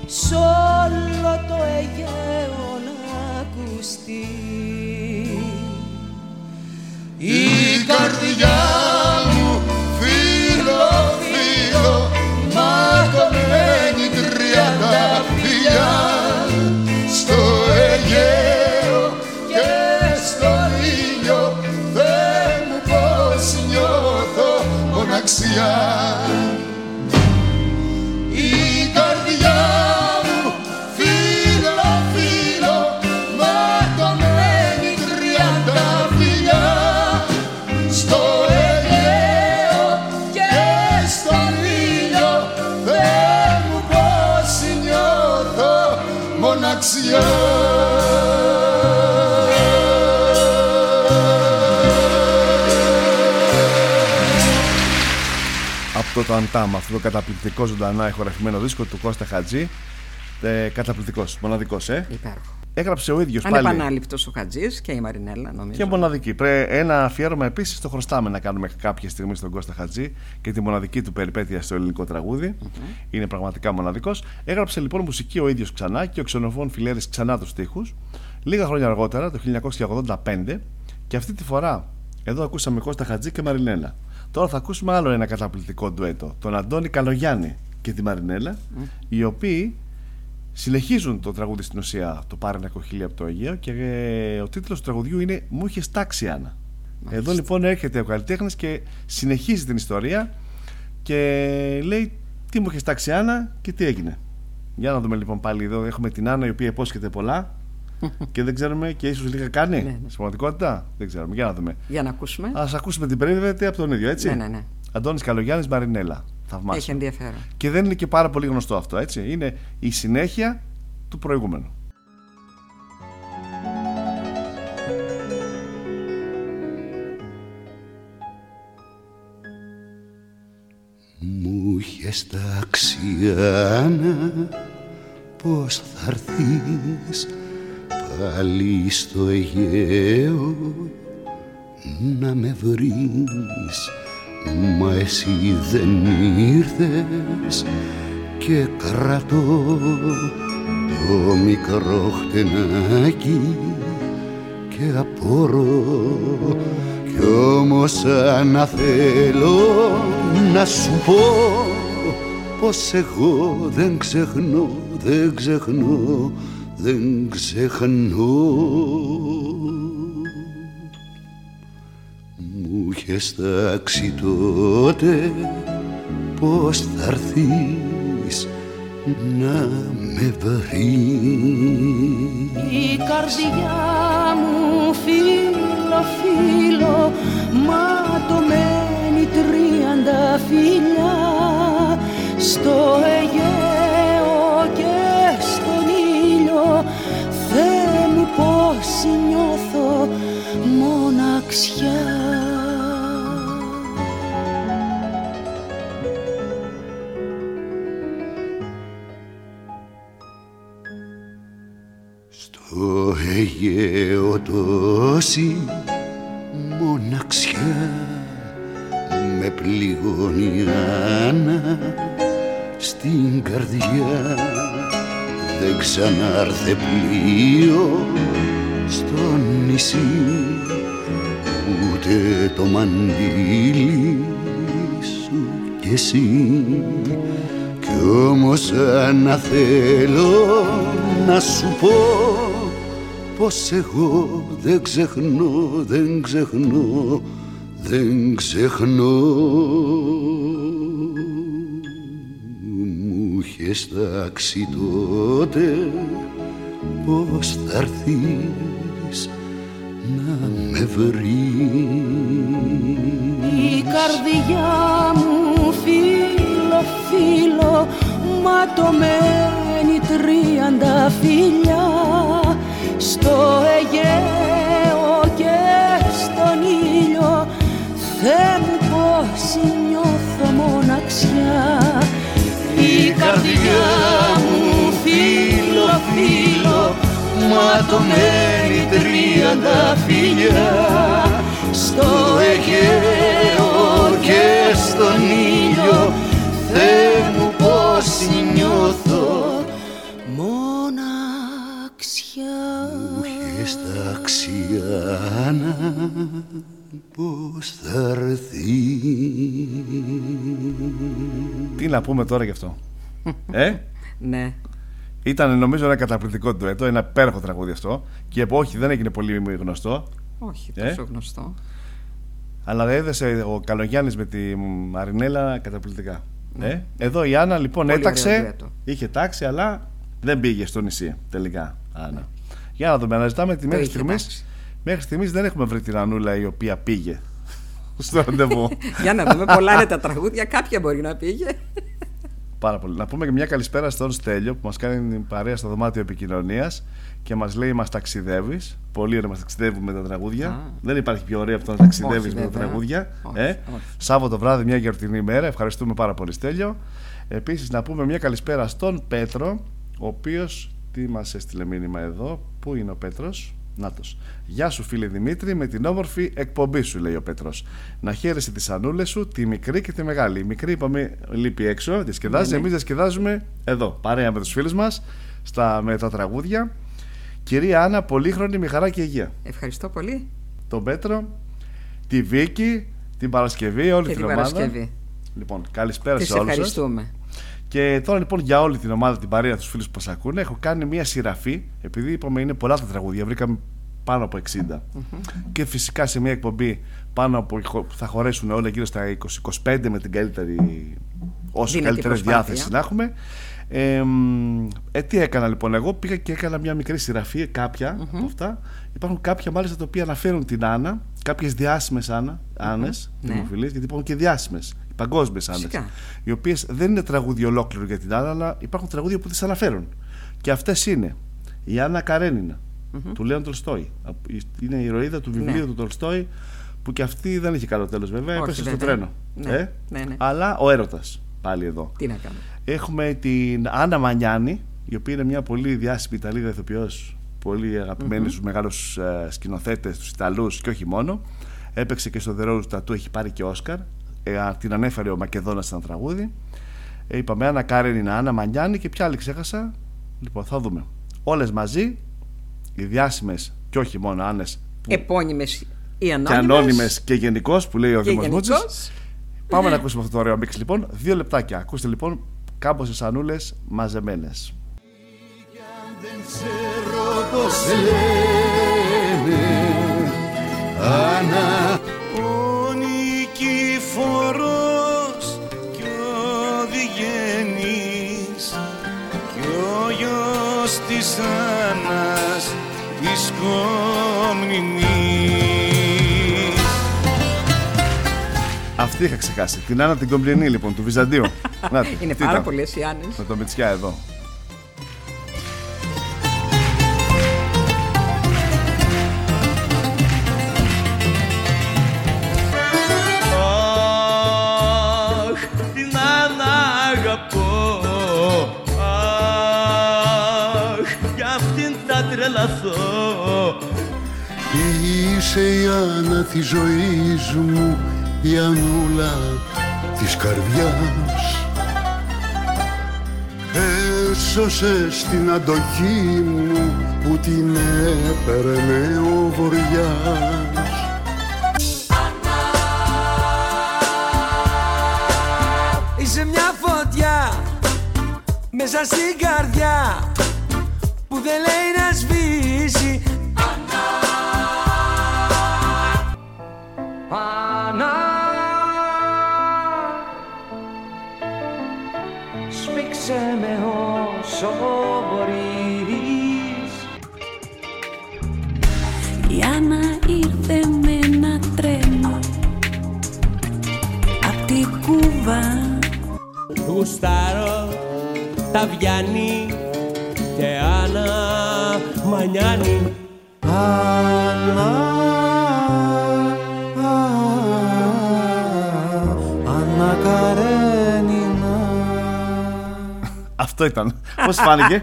Σ' όλο το Αιγαίο να ακουστείς η καρδιά μου φίλο φίλο ματωμένη τριάντα φιλιά στο Αιγαίο και στο ήλιο Θεέ μου πως νιώθω μοναξιά Αυτό το Αντάμ, αυτό το καταπληκτικό ζωντανά ηχογραφημένο δίσκο του Κώστα Χατζή. Ε, καταπληκτικός, μοναδικός, ε. Υπέροχο. Έγραψε ο ίδιος πάλι. Ανεπανάληπτο ο Χατζής και η Μαρινέλα, νομίζω. Και μοναδική. Πρέ, ένα αφιέρωμα επίσης το χρωστάμε να κάνουμε κάποια στιγμή στον Κώστα Χατζή και τη μοναδική του περιπέτεια στο ελληνικό τραγούδι. Είναι πραγματικά μοναδικός. Έγραψε λοιπόν μουσική ο ίδιος ξανά και ο ξενοφών Φιλέρης ξανά τους τοίχου. Λίγα χρόνια αργότερα, το 1985, και αυτή τη φορά εδώ ακούσαμε Κώστα Χατζή και Μαρινέλα. Τώρα θα ακούσουμε άλλο ένα καταπληκτικό ντουέτο, τον Αντώνη Καλογιάννη και τη Μαρινέλα, οι οποίοι συνεχίζουν το τραγούδι στην ουσία το Πάρε ένα κοχύλι από το Αιγαίο και ε, ο τίτλος του τραγουδιού είναι Μου είχες τάξει Άννα. Εδώ λοιπόν έρχεται ο καλλιτέχνης και συνεχίζει την ιστορία και λέει τι μου είχες τάξει Άννα και τι έγινε. Για να δούμε λοιπόν πάλι εδώ έχουμε την Άννα η οποία υπόσχεται πολλά και δεν ξέρουμε και ίσως λίγα κάνει Ναι, ναι. στην πραγματικότητα. Δεν ξέρουμε. Για να δούμε. Για να ακούσουμε. Α ακούσουμε την περίοδο από τον ίδιο, έτσι. Ναι, ναι, ναι. Αντώνης Καλογιάννης Μαρινέλα. Θαυμάσιο. Έχει ενδιαφέρον. Και δεν είναι και πάρα πολύ γνωστό αυτό, έτσι. Είναι η συνέχεια του προηγούμενου. Μου είχες τάξει Άννα πως θα έρθεις πάλι στο Αιγαίο να με βρεις. Μα εσύ δεν ήρθες και κρατώ το μικρό χτενάκι και απορώ. Κι όμως αν θέλω να σου πω πως εγώ δεν ξεχνώ, δεν ξεχνώ, δεν ξεχνώ. Μου είχες τάξει τότε πως θα έρθεις να με βρεις. Η καρδιά μου φίλο φίλο ματωμένη τρίαντα φιλιά στο Αιγαίο πως νιώθω μοναξιά. Στο Αιγαίο τόση μοναξιά με πληγώνει Άννα στην καρδιά δεν ξανάρθε πλοίο στο νησί ούτε το μαντίλι σου κι εσύ. Κι όμως αν θέλω να σου πω πως εγώ δεν ξεχνώ, δεν ξεχνώ, δεν ξεχνώ Μου είχες τάξει τότε πως θα έρθεις να με βρεις. Η καρδιά μου φίλο φίλο ματωμένη τρίαντα φιλιά. Στο Αιγαίο και στον ήλιο Θεέ μου πως νιώθω μοναξιά. Η καρδιά μου φίλο φίλο ματωμένη τρίαντα φιλιά στο Αιγαίο και στον ήλιο Θεέ μου πως νιώθω μοναξιά Μου είχες τάξει Άννα πως θα έρθεις Τι να πούμε τώρα γι' αυτό; Ε; Ναι. Ήταν νομίζω ένα καταπληκτικό ντουέτο, ένα υπέροχο τραγούδι αυτό. Και όχι, δεν έγινε πολύ γνωστό. Όχι Ε; τόσο γνωστό. Αλλά έδεσε ο Καλογιάννης με τη Μαρινέλα καταπληκτικά. Ε; Εδώ η Άννα λοιπόν Πολύ ωραίο έταξε, ντουέτο. είχε τάξει, αλλά δεν πήγε στο νησί τελικά. Άννα. Για να δούμε, αναζητάμε τη μέχρι είχε στιγμή. τάξει. Μέχρι στιγμής δεν έχουμε βρει την Ανούλα η οποία πήγε στο ραντεβού. Για να δούμε, πολλά είναι τα τραγούδια, κάποια μπορεί να πήγε. Πάρα πολύ. Να πούμε και μια καλησπέρα στον Στέλιο που μας κάνει την παρέα στο δωμάτιο επικοινωνίας και μας λέει: Μας ταξιδεύεις. Πολύ ωραία, μας ταξιδεύουμε με τα τραγούδια. Α. Δεν υπάρχει πιο ωραία από το να ταξιδεύεις Όχι, με τα βέβαια. τραγούδια. Όχι, ε; όχι. Σάββατο βράδυ, μια γιορτινή μέρα. Ευχαριστούμε πάρα πολύ, Στέλιο. Επίσης, να πούμε μια καλησπέρα στον Πέτρο, ο οποίος τι μας έστειλε μήνυμα εδώ. Πού είναι ο Πέτρος, Νάτος. Γεια σου φίλε Δημήτρη, με την όμορφη εκπομπή σου, λέει ο Πέτρος. Να χαίρεσαι τις ανούλες σου, τη μικρή και τη μεγάλη. Η μικρή, είπαμε, λείπει έξω, διασκεδάζει. Ναι, ναι. Εμείς διασκεδάζουμε εδώ, παρέα με τους φίλους μας, με τα τραγούδια. Κυρία Άννα, πολύχρονη, με χαρά και υγεία. Ευχαριστώ πολύ. Τον Πέτρο, τη Βίκη, την Παρασκευή, όλη και την την ομάδα. Παρασκευή. Λοιπόν, καλησπέρα Τις σε όλους σας. ευχαριστούμε. Και τώρα λοιπόν για όλη την ομάδα, την παρέα, τους φίλους που μας ακούνε, έχω κάνει μια σειραφή. Επειδή είπαμε είναι πολλά τα τραγούδια, βρήκαμε πάνω από 60. Και φυσικά σε μια εκπομπή πάνω από θα χωρέσουν όλα γύρω στα 20-25 με την καλύτερη, όσο Δυνατή καλύτερη προσπάθεια. διάθεση να έχουμε. Ε, μ, ε, τι έκανα λοιπόν εγώ, πήγα και έκανα μια μικρή σειραφή, κάποια από αυτά. Υπάρχουν κάποια μάλιστα τα οποία αναφέρουν την Άννα, κάποιες διάσημες Άννα, Άννες, Ναι. δημοφιλείς, γιατί υπάρχουν και διάσημες, οι παγκόσμιες Άννες Φυσικά. οι οποίες δεν είναι τραγούδι ολόκληρο για την Άννα, αλλά υπάρχουν τραγούδια που τις αναφέρουν. Και αυτές είναι η Άννα Καρένινα, του Λέων Τολστόη. Είναι η ηρωίδα του βιβλίου Ναι. του Τολστόη, που και αυτή δεν είχε καλό τέλος βέβαια, Όχι, έπεσε στο βέβαια. τρένο. Ναι, Ε; ναι, ναι. Αλλά ο έρωτας πάλι εδώ. Τι να κάνω. Έχουμε την Άννα Μανιάνη, η οποία είναι μια πολύ διάσημη Ιταλίδα ηθοποιός, πολύ αγαπημένης στους μεγάλους ε, σκηνοθέτες, τους Ιταλούς και όχι μόνο. Έπαιξε και στο The Rose Tattoo, έχει πάρει και Όσκαρ. Ε, α, την ανέφερε ο Μακεδόνας σε ένα τραγούδι. Ε, είπαμε Άννα Κάρενινα, Άννα Μανιάνη και ποια άλλη ξέχασα. Λοιπόν, θα δούμε. Όλες μαζί, οι διάσημες και όχι μόνο Άννες Επώνυμες ή και ανώνυμες. ανώνυμες και γενικώ που λέει ο Και Δήμος Μούτσης. γενικώς. Πάμε να ακούσουμε αυτό το ωραίο μίξ λοιπόν. Δύο λεπτάκια. Ακούστε λοιπόν κάμποσες ανούλε μαζεμένες. Δεν ξέρω πως λένε Άννα γιος της Άννας της Κομνηνής Αυτή είχα ξεχάσει. Την Άννα την Κομπλινή λοιπόν του Βυζαντίου. Να τη, Είναι αυτή πάρα ήταν; πολλές οι Άννες. Με το Μητσιά εδώ. Είσαι η Άννα της ζωής μου Η Ανούλα της καρδιάς. Έσωσες την αντοχή μου Που την έπαιρνε ο βοριάς. Είσαι μια φωτιά μέσα στην καρδιά που δεν λέει να σβήσει Ανά Σφίξε με όσο μπορείς Η Άννα ήρθε με ένα τρένο Απ' τη Κούβα. Γουστάρω τα Βιάννη και Άννα Μανιάνη Ανά Αυτό ήταν. Πώς φάνηκε;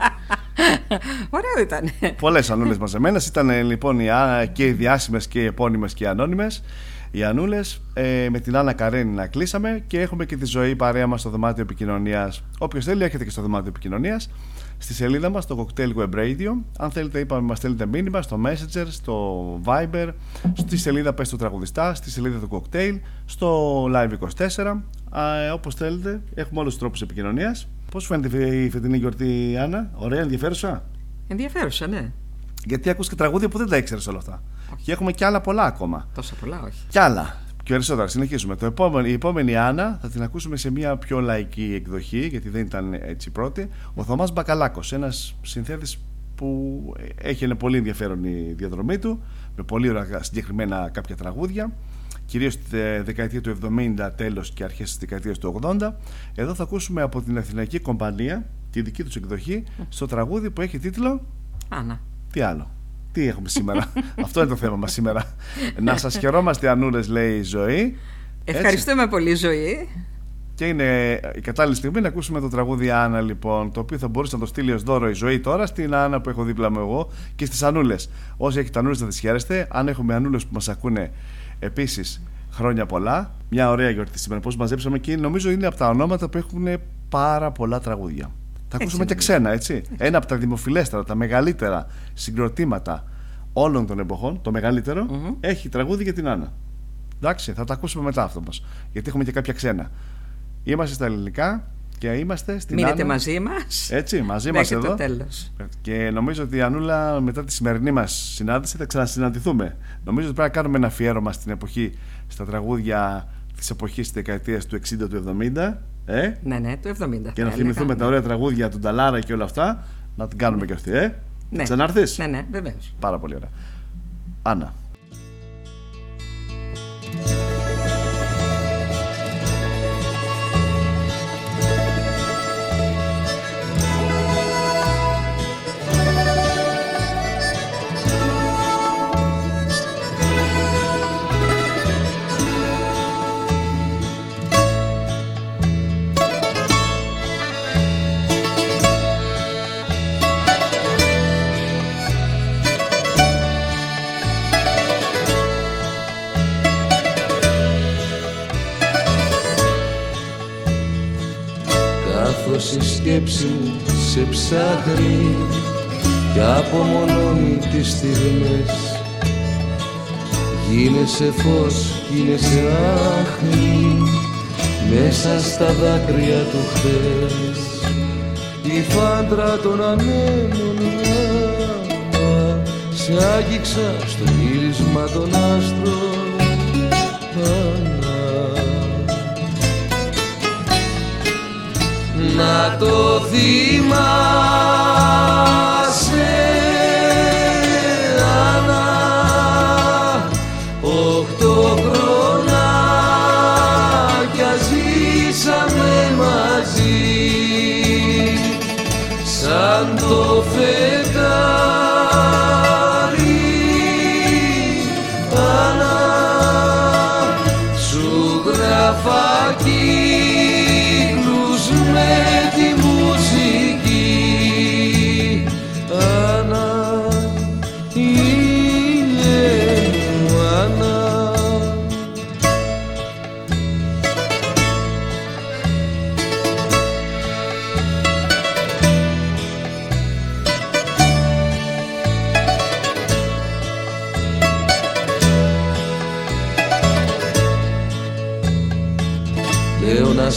Ωραίο ήταν. Πολλές ανούλες μαζεμένες. Ήταν ε, λοιπόν οι, α- και οι διάσημες και οι επώνυμες και οι ανώνυμες. Οι Ανούλες ε, με την Άννα Καρένινα κλείσαμε και έχουμε και τη ζωή παρέα μας στο δωμάτιο επικοινωνίας. Όποιος θέλει, έρχεται και στο δωμάτιο επικοινωνίας. Στη σελίδα μας, στο Cocktail Web Radio. Αν θέλετε, είπαμε, μας στέλνετε μήνυμα στο Messenger, στο Viber, στη σελίδα Πες του Τραγουδιστά, στη σελίδα του Cocktail, στο Live24. Ε, Όπως θέλετε, έχουμε όλους τους τρόπους επικοινωνίας. Πώς φαίνεται η φετινή γιορτή, Άννα, ωραία, ενδιαφέρουσα; Ενδιαφέρουσα, ναι. Γιατί ακούς και τραγούδια που δεν τα ήξερες όλα αυτά. Και έχουμε και άλλα πολλά ακόμα. Τόσα πολλά, όχι. Κι άλλα. Και περισσότερα. Συνεχίζουμε. Το επόμενο, η επόμενη Άννα θα την ακούσουμε σε μια πιο λαϊκή εκδοχή, γιατί δεν ήταν έτσι η πρώτη. Ο Θωμάς Μπακαλάκος, ένας συνθέτης που έχει ένα πολύ ενδιαφέρον η διαδρομή του, με πολύ ωραία συγκεκριμένα κάποια τραγούδια. Κυρίως στη δεκαετία του 70 τέλος και αρχές της δεκαετίας του 80 εδώ θα ακούσουμε από την Αθηναϊκή Κομπανία τη δική τους εκδοχή στο τραγούδι που έχει τίτλο Άννα. τι άλλο; Τι έχουμε σήμερα; Αυτό είναι το θέμα μας σήμερα να σας χαιρόμαστε Ανούλες λέει η ζωή Έτσι. Ευχαριστούμε πολύ, Ζωή. Και είναι η κατάλληλη στιγμή να ακούσουμε το τραγούδι Άννα, λοιπόν, το οποίο θα μπορούσε να το στείλει ως δώρο η ζωή τώρα στην Άννα που έχω δίπλα μου εγώ και στις Ανούλε. Όσοι έχετε Ανούλε θα τις χαίρεστε. Αν έχουμε Ανούλε που μας ακούνε επίσης χρόνια πολλά, μια ωραία γιορτή σήμερα. Πώ μαζέψαμε και νομίζω είναι από τα ονόματα που έχουν πάρα πολλά τραγούδια. Θα ακούσουμε και ξένα, έτσι. Ένα από τα δημοφιλέστερα, τα μεγαλύτερα συγκροτήματα όλων των εποχών, το μεγαλυτερο έχει τραγούδι για την Άννα. Εντάξει, θα τα ακούσουμε μετά αυτό όμω. Γιατί έχουμε και κάποια ξένα. Είμαστε στα ελληνικά και είμαστε στην Μείνετε Άννα. μαζί μας. Έτσι, μαζί μας Μέχρι εδώ. το τέλος. Και νομίζω ότι η Ανούλα μετά τη σημερινή μας συνάντηση θα ξανασυναντηθούμε. Νομίζω ότι πρέπει να κάνουμε ένα αφιέρωμα στην εποχή, στα τραγούδια της εποχής της δεκαετίας του 60 του 70. Ε; Ναι, ναι, το 70. Και θα να έλεγα. θυμηθούμε τα ωραία τραγούδια του Νταλάρα και όλα αυτά. Να την κάνουμε και αυτή, ε; Θα Ναι. ξανάρθεις; Ναι, ναι, βεβαίως. Πάρα πολύ ωραία. Άννα. Σκέψη μου σε ψάχνει και απομονώνει τις στιγμές. Γίνεσαι φως, γίνεσαι άχνη μέσα στα δάκρυα του χθες. Η φάντρα των ανέμων Άννα, σε άγγιξα στο γύρισμα των άστρων να το θυμάσαι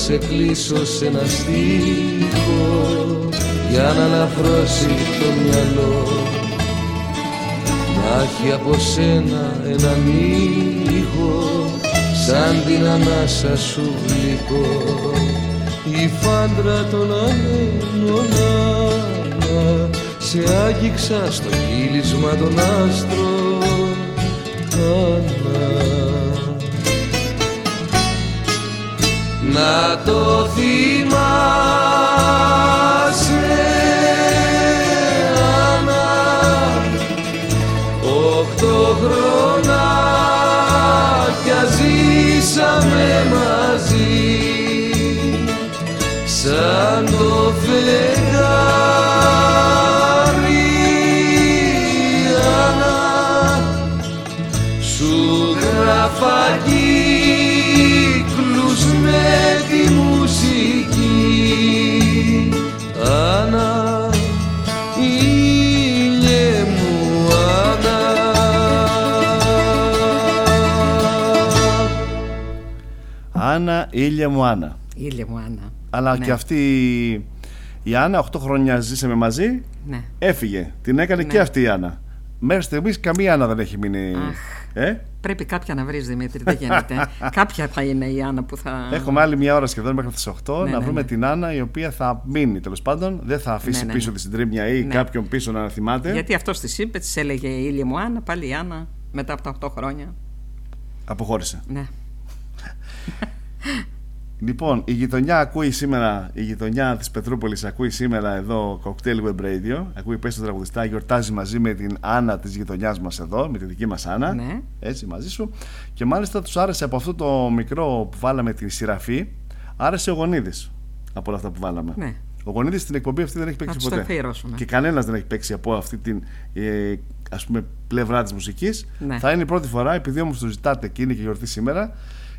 σε κλείσω σε ένα στίχο για να αναφρώσει το μυαλό. Να έχει από σένα έναν ήχο σαν την ανάσα σου γλυκό. Η φάντρα των ανέμων Άννα, σε άγγιξα στο κύλισμα των άστρων. Άννα να το θυμάσαι Άννα. Οχτώ χρονάκια ζήσαμε μαζί. Σαν ήλια μου Άννα. Ήλια μου, Άννα. Αλλά Ναι. και αυτή η Άννα, 8 χρόνια ζήσαμε μαζί, Ναι. έφυγε. Την έκανε Ναι. και αυτή η Άννα. Μέχρι στιγμής καμία Άννα δεν έχει μείνει. Ε; Πρέπει κάποια να βρεις Δημήτρη, δεν γίνεται. κάποια θα είναι η Άννα που θα. Έχουμε άλλη μια ώρα σχεδόν μέχρι τις 8 Ναι, να ναι, βρούμε ναι. την Άννα η οποία θα μείνει τέλος πάντων. Δεν θα αφήσει Ναι, ναι, πίσω ναι. της συντρίμμια ή Ναι. κάποιον πίσω να θυμάται. Γιατί αυτό της είπε, της έλεγε η ήλια μου Άννα, πάλι η Άννα μετά από τα 8 χρόνια. Αποχώρησε. Ναι. Λοιπόν, η γειτονιά ακούει σήμερα, η γειτονιά της Πετρούπολης ακούει σήμερα εδώ Cocktail Web Radio. Ακούει πέσει το τραγουδιστά, γιορτάζει μαζί με την Άννα της γειτονιάς μας εδώ, με τη δική μας Άννα. Ναι. Έτσι, μαζί σου. Και μάλιστα τους άρεσε από αυτό το μικρό που βάλαμε τη σειραφή, άρεσε ο Γονίδης από όλα αυτά που βάλαμε. Ναι. Ο Γονίδης στην εκπομπή αυτή δεν έχει παίξει τους το ποτέ. αφιερώσουμε. Και κανένας δεν έχει παίξει από αυτή την ε, ας πούμε, πλευρά της μουσικής. Ναι. Θα είναι η πρώτη φορά, επειδή όμως το ζητάτε και είναι και γιορτή σήμερα.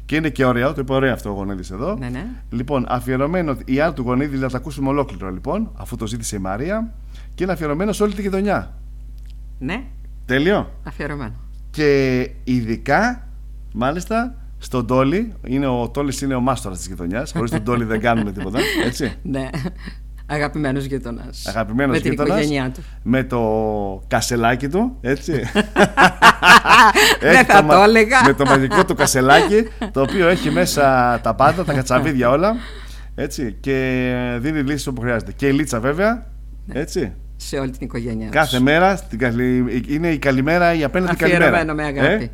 Και είναι και ωραίο, το είπε ωραίο αυτό ο Γονίδης εδώ. Ναι, ναι. Λοιπόν, αφιερωμένο η art του Γονίδη, θα τα ακούσουμε ολόκληρο λοιπόν, αφού το ζήτησε η Μαρία. Και είναι αφιερωμένο σε όλη τη γειτονιά. Ναι, Τέλειο. αφιερωμένο. Και ειδικά, μάλιστα, στον Τόλι, είναι ο Τόλης είναι ο μάστορας της γειτονιάς. Χωρίς τον Τόλι δεν κάνουμε τίποτα. Έτσι. Ναι. Αγαπημένος γείτονας. Αγαπημένος Με την γείτονας. οικογένειά του. Με το κασελάκι του, έτσι. Δεν Έχει θα μα- το έλεγα. Με το μαγικό του κασελάκι, το οποίο έχει μέσα τα πάντα, τα κατσαβίδια όλα. Έτσι. Και δίνει λύσεις όπου χρειάζεται. Και η Λίτσα, βέβαια. Ναι. Έτσι. Σε όλη την οικογένειά τους. Κάθε μέρα στην καλη- είναι η καλημέρα, η απέναντι καλημέρα. Αφιερωμένο με αγάπη. Ε;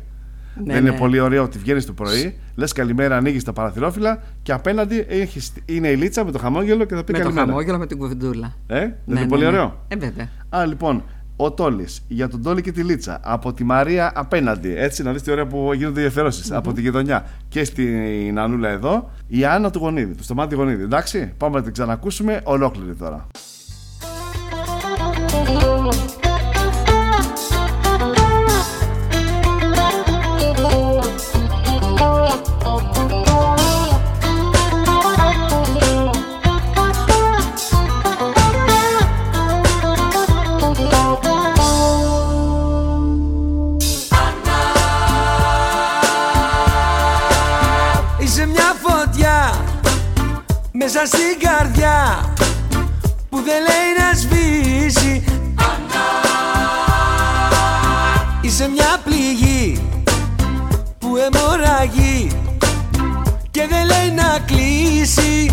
Ναι, δεν ναι. είναι πολύ ωραίο ότι βγαίνεις το πρωί, λες καλημέρα, ανοίγεις τα παραθυρόφυλλα και απέναντι έχεις, είναι η Λίτσα με το χαμόγελο και θα πει Με το καλημέρα. χαμόγελο, με την κουβεντούλα. Ε, δεν Ναι, είναι ναι, πολύ ναι. ωραίο; Ε, βέβαια. Α, λοιπόν, ο Τόλης για τον Τόλη και τη Λίτσα. Από τη Μαρία απέναντι. Έτσι, να δεις τι ωραία που γίνονται οι αφιερώσεις. Από τη γειτονιά και στην Ανούλα εδώ. Η Άννα του Γονίδη, του Στομάτη Γονίδη. Εντάξει, πάμε να την ξανακούσουμε ολόκληρη τώρα. Στην καρδιά που δεν λέει να σβήσει. Είσαι μια πληγή που αιμορραγεί και δεν λέει να κλείσει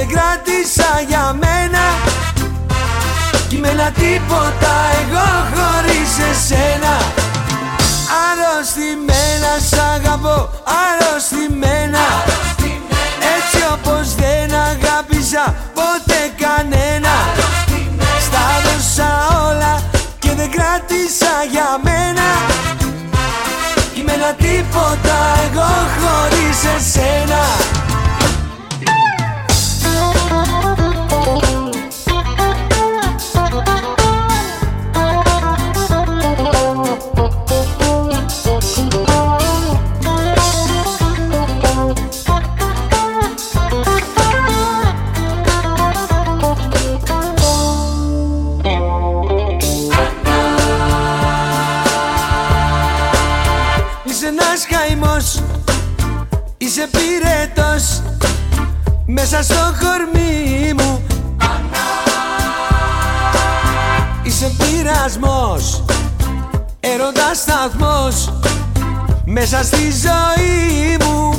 δεν κράτησα για μένα. Κι με ένα τίποτα εγώ χωρίς εσένα. Αρρωστημένα σ' αγαπώ, αρρωστημένα. Έτσι όπως δεν αγάπησα ποτέ κανένα. Στα δώσα όλα και δεν κράτησα για μένα. Κι με ένα τίποτα εγώ χωρίς εσένα Είσαι πυρετός Μέσα στο κορμί μου. Είσαι πειρασμός Έρωτας σταθμός Μέσα στη ζωή μου.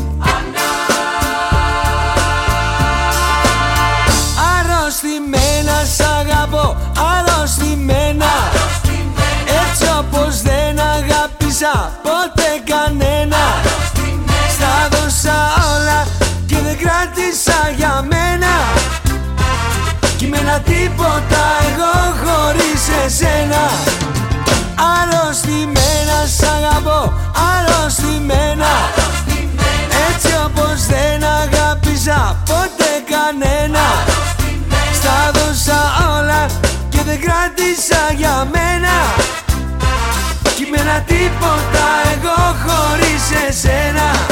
Αρρωστημένα σ' αγαπώ Αρρωστημένα. Έτσι όπως δεν αγάπησα ποτέ κανένα Στα δώσα όλα και δεν κράτησα για μένα. Κι με ένα τίποτα εγώ χωρίς εσένα. Αρρωστημένα σ' αγαπώ Αρρωστημένα. Έτσι όπως δεν αγάπησα ποτέ κανένα. Στα δώσα όλα και δεν κράτησα για μένα. Κι με ένα τίποτα εγώ χωρίς εσένα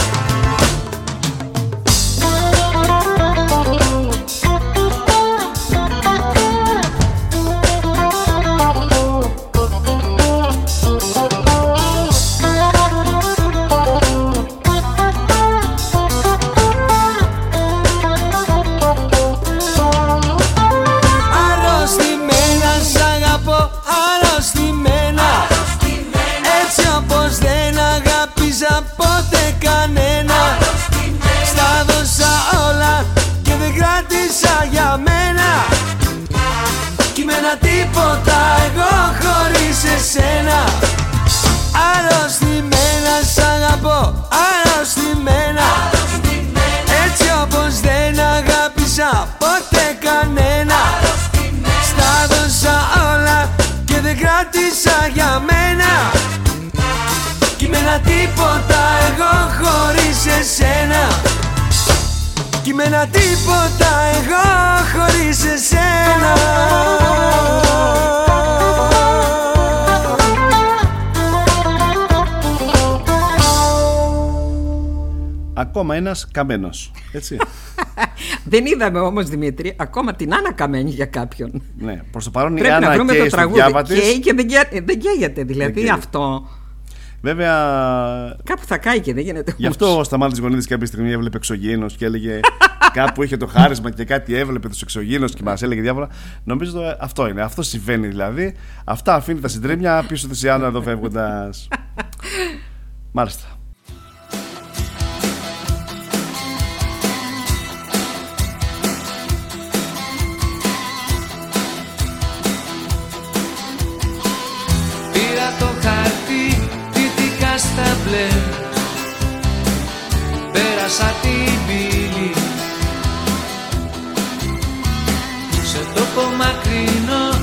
σένα Αρρωστημένα σ' αγαπώ Αρρωστημένα. Έτσι όπως δεν αγάπησα ποτέ κανένα. Στα δώσα όλα και δεν κράτησα για μένα. Κείμενα τίποτα εγώ χωρίς εσένα. Κείμενα τίποτα εγώ Ακόμα ένας καμένος, έτσι. Δεν είδαμε όμως Δημήτρη ακόμα την Άννα Καμένη για κάποιον. ναι, προς το παρόν η Πρέπει να Άννα βρούμε καίει το στο τραγούδι. διάβα της. Καίει και δεν, καί- δεν καίγεται. Δηλαδή καίγεται. αυτό. Βέβαια, Κάπου θα κάει και δεν γίνεται. γι' όμως. αυτό ο Σταμάτης Γονίδης κάποια στιγμή έβλεπε εξωγήινος και έλεγε κάπου είχε το χάρισμα και κάτι έβλεπε τους εξωγήινους και μας έλεγε διάφορα. Νομίζω το, αυτό είναι, αυτό συμβαίνει δηλαδή. Αυτά αφήνει τα συντρίμια πίσω της η Άννα εδώ φεύγοντας. Μάλιστα. Στα μπλε Πέρασα την πύλη. Σε τόπο μακρινό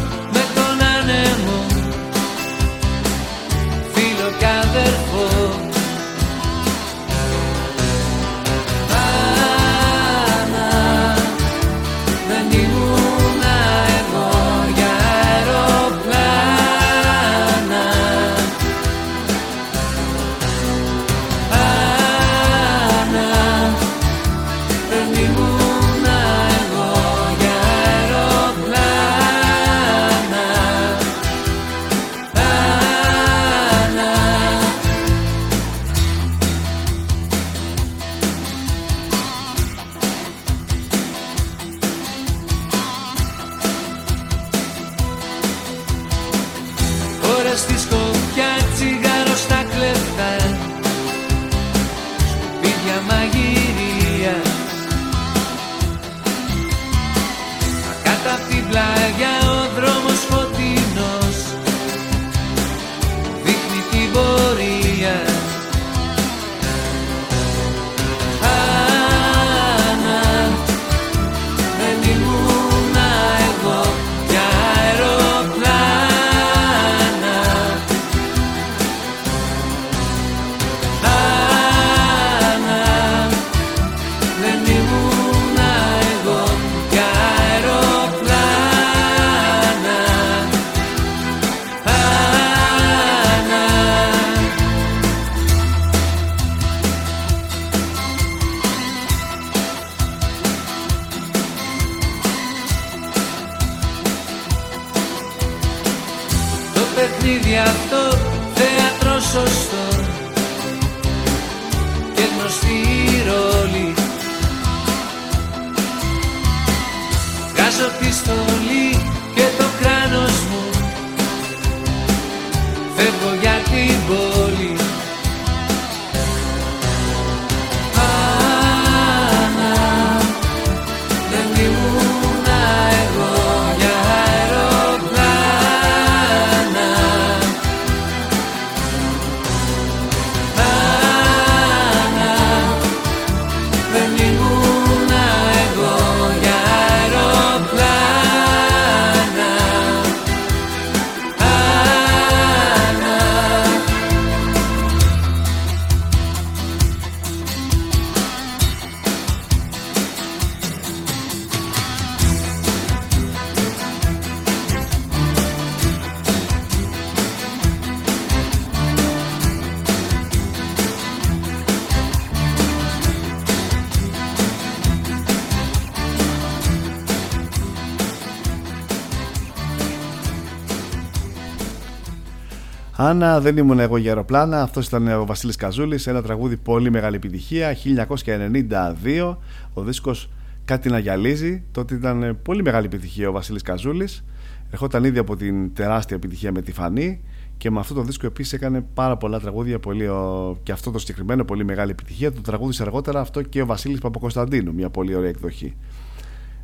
Άννα, δεν ήμουν εγώ για αεροπλάνα. Αυτός ήταν ο Βασίλης Καζούλης. Ένα τραγούδι πολύ μεγάλη επιτυχία. 1992. Ο δίσκος Κάτι να γυαλίζει. Τότε ήταν πολύ μεγάλη επιτυχία ο Βασίλης Καζούλης. Ερχόταν ήδη από την τεράστια επιτυχία με τη Φανή. Και με αυτό το δίσκο επίσης έκανε πάρα πολλά τραγούδια. Πολύ, ο... Και αυτό το συγκεκριμένο πολύ μεγάλη επιτυχία. Το τραγούδισε αργότερα αυτό και ο Βασίλης Παπακοσταντίνου. Μια πολύ ωραία εκδοχή.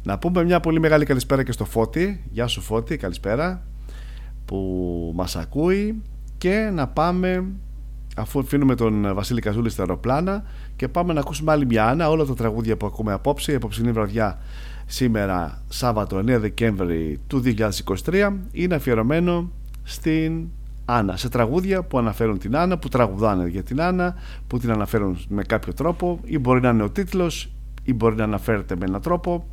Να πούμε μια πολύ μεγάλη καλησπέρα και στο Φώτη. Γεια σου Φώτη, καλησπέρα που μας ακούει και να πάμε αφού αφήνουμε τον Βασίλη Καζούλη στα αεροπλάνα και πάμε να ακούσουμε άλλη μια Άννα όλα τα τραγούδια που ακούμε απόψε. Η απόψινή βραδιά σήμερα Σάββατο 9 Δεκέμβρη του 2023 είναι αφιερωμένο στην Άννα. Σε τραγούδια που αναφέρουν την Άννα που τραγουδάνε για την Άννα που την αναφέρουν με κάποιο τρόπο ή μπορεί να είναι ο τίτλος ή μπορεί να αναφέρεται με έναν τρόπο.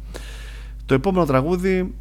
Το επόμενο τραγούδι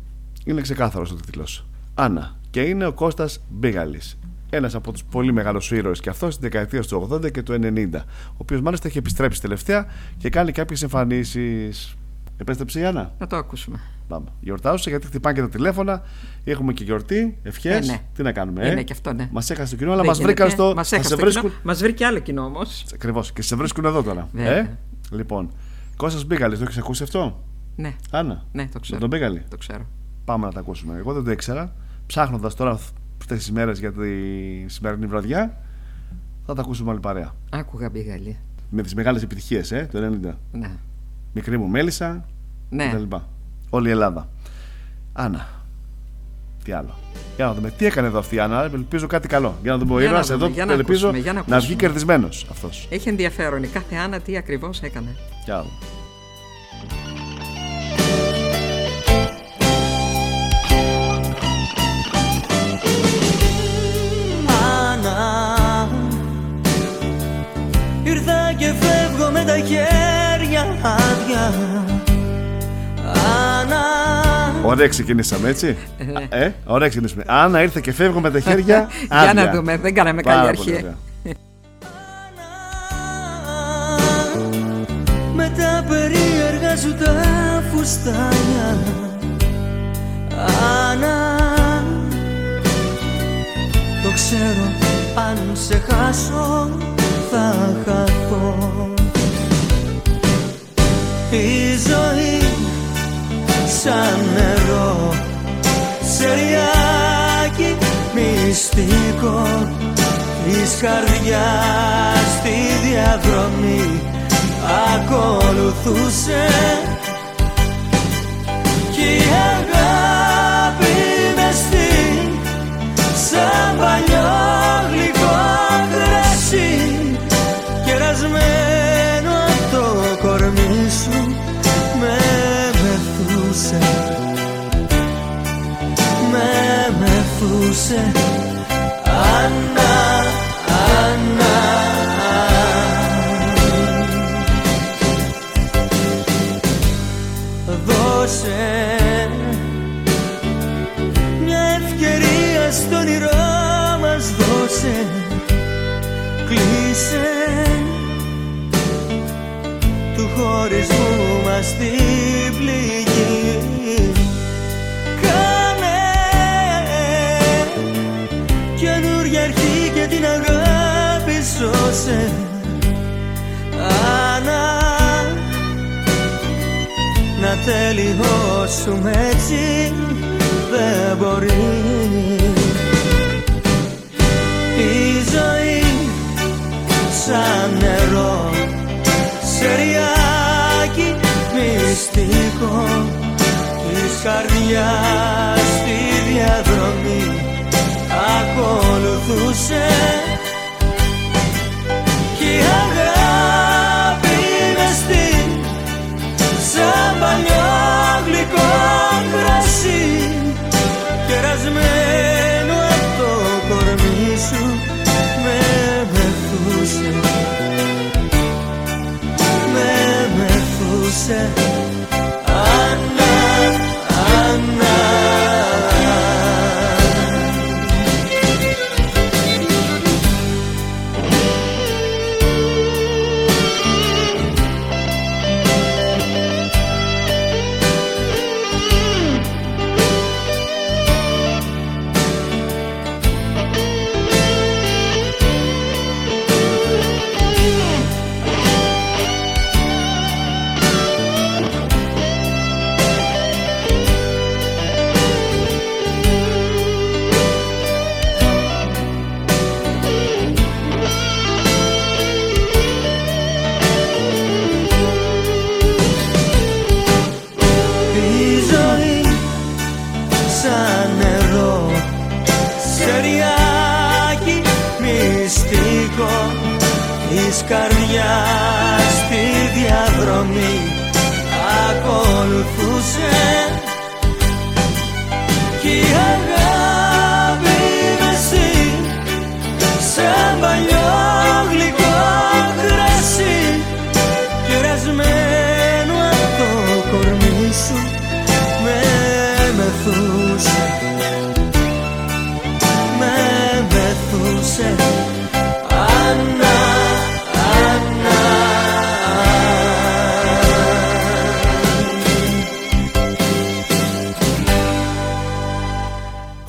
είναι ξεκάθαρος ο τίτλος. Άννα. Και είναι ο Κώστας Μπίγαλης ένας από τους πολύ μεγάλους ήρωες και αυτός στην δεκαετίας του 80 και του 90 ο οποίος μάλιστα έχει επιστρέψει τελευταία και κάνει κάποιες εμφανίσεις Επέστρεψε η Άννα; Να το ακούσουμε. Πάμε. Γιορτάζουσε γιατί χτυπάνε και τα τηλέφωνα. Έχουμε και γιορτή, ευχές. Ε, ναι. Τι να κάνουμε, ε. Είναι και αυτό, ναι. Μας έχασε το κοινό, αλλά μας βρήκαν στο. Μας έχασε το βρίσκουν... κοινό. Μας βρήκε άλλο κοινό όμως. Ακριβώς. Και σε βρίσκουν εδώ τώρα. Ε; Λοιπόν. Κώστας Μπίγαλη, το έχεις ακούσει αυτό; Ναι. Άννα. Ναι, το ξέρω. τον Μπίγαλη. Το ξέρω. Πάμε να τα ακούσουμε. Εγώ δεν το ήξερα. Ψάχνοντας τώρα αυτές τις μέρες για τη σημερινή βραδιά, θα τα ακούσουμε άλλη παρέα. Άκουγα Μπίγαλη. Με τις μεγάλες επιτυχίες, ε, το 90. Ναι. Μικρή μου μέλισσα, ναι. κτλ. Όλη η Ελλάδα. Άννα. Τι άλλο. Για να δούμε. Τι έκανε εδώ αυτή η Άννα. Ελπίζω κάτι καλό. Για να δούμε ο ήρωας εδώ. Για να ελπίζω ακούσουμε, για να, να βγει κερδισμένος αυτός. Έχει ενδιαφέρον η κάθε Άννα τι ακριβώς έκανε. Για να Άννα Ήρθα και φεύγω με τα χέρια. Άδεια. Άννα. Ωραία ξεκινήσαμε έτσι; Ε, Ωραία ξεκινήσαμε. Άννα ήρθε και φεύγω με τα χέρια. Άδεια Για να δούμε δεν κάναμε καλή αρχή. Με τα περίεργα σου τα φουστάνια. Άννα Το ξέρω αν σε χάσω θα χαθώ. Η ζωή σαν νερό Σεριάκι μυστικό Της καρδιάς στη διαδρομή ακολουθούσε. Κι μεθούσε τελειώσουμε έτσι δεν μπορεί. Η ζωή σαν νερό Σεριάκι μυστικό Της καρδιάς στη διαδρομή ακολουθούσε μεθούσε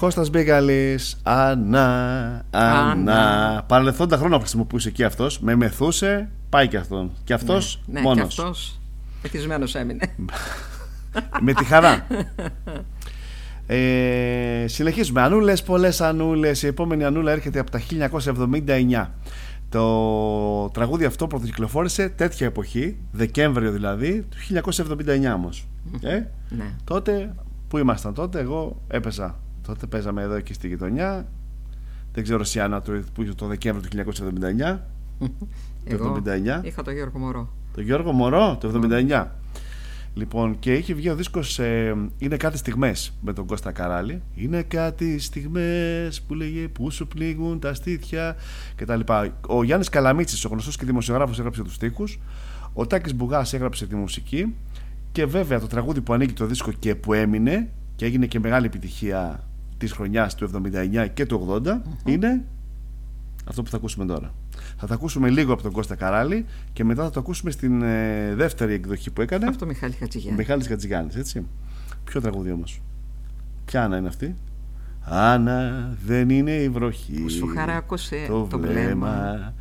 Κώστας Μπίγαλης, Ανά, Ανά. Ανά. Παρελθόντα χρόνια χρησιμοποιούσε και αυτός. Με μεθούσε, πάει και αυτόν. Και αυτός Ναι, μόνος. και αυτός εθισμένος έμεινε. Με τη χαρά. Ε, συνεχίζουμε. Ανούλες, πολλές ανούλες. Η επόμενη ανούλα έρχεται από τα 1979. Το τραγούδι αυτό πρωτοκυκλοφόρησε τέτοια εποχή, Δεκέμβριο δηλαδή, του 1979 όμως. Ε, ναι. τότε, που ήμασταν τότε, εγώ έπαιζα. Τότε παίζαμε εδώ και στη γειτονιά. Δεν ξέρω εσύ Άννα το, που είχε το Δεκέμβριο του 1979. Εγώ 79. είχα το Γιώργο Μωρό. Το Γιώργο Μωρό, το 79. Λοιπόν, και είχε βγει ο δίσκος ε, Είναι κάτι στιγμές με τον Κώστα Καράλη. Είναι κάτι στιγμές που λέγε που σου πνίγουν τα στήθια κτλ. Ο Γιάννης Καλαμίτσης, ο γνωστός και δημοσιογράφος, έγραψε τους στίχους. Ο Τάκης Μπουγάς έγραψε τη μουσική. Και βέβαια το τραγούδι που ανοίγει το δίσκο και που έμεινε και έγινε και μεγάλη επιτυχία της χρονιάς του 79 και του 80 είναι αυτό που θα ακούσουμε τώρα. Θα το ακούσουμε λίγο από τον Κώστα Καράλη και μετά θα το ακούσουμε στην ε, δεύτερη εκδοχή που έκανε. Αυτό Μιχάλη Χατζηγιάννη. Μιχάλης Χατζηγιάννης, έτσι. Ποιο τραγούδι όμως; Ποια Άννα είναι αυτή; Άννα δεν είναι η βροχή. Που σου χαράκωσε το, το βλέμμα. βλέμμα.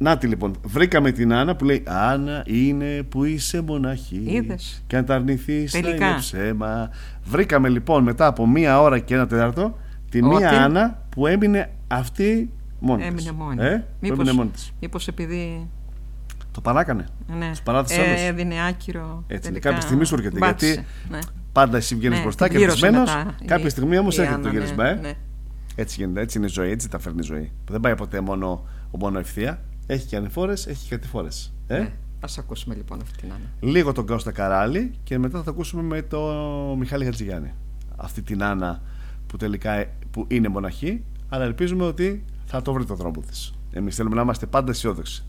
Να τη λοιπόν, βρήκαμε την Άννα που λέει Άννα είναι που είσαι μοναχή Είδες. Και αν τα αρνηθείς θα Τελικά. είναι ψέμα Βρήκαμε λοιπόν μετά από μία ώρα και ένα τέταρτο Τη Ότι- μία Άννα που έμεινε αυτή μόνη της. Έμεινε μόνη. ε, που Μήπως, έμεινε μόνη της. μήπως επειδή Το παράκανε ναι, Τους παράτησε ε, άλλους. έδινε άκυρο. Έτσι, τελικά κάποια στιγμή σου έρχεται μπάτησε. γιατί Ναι. πάντα εσύ βγαίνεις Ναι, μπροστά την και πλήρωσε πεσμένος μετά η- Κάποια στιγμή όμως η έρχεται το Άννα, γύρισμα ναι, ε. ναι. Έτσι γίνεται, έτσι είναι η ζωή, έτσι τα φέρνει η ζωή. Που δεν πάει ποτέ μόνο, μόνο ευθεία. Έχει και ανηφόρες, έχει και κατηφόρες. Ε; Ναι. Ας ακούσουμε λοιπόν αυτή την Άννα. Λίγο τον Κώστα Καράλη και μετά θα το ακούσουμε με τον Μιχάλη Χατζηγιάννη. Αυτή την Άννα που τελικά ε, που είναι μοναχή, αλλά ελπίζουμε ότι θα το βρει το τρόπο της. Εμείς θέλουμε να είμαστε πάντα αισιόδοξοι.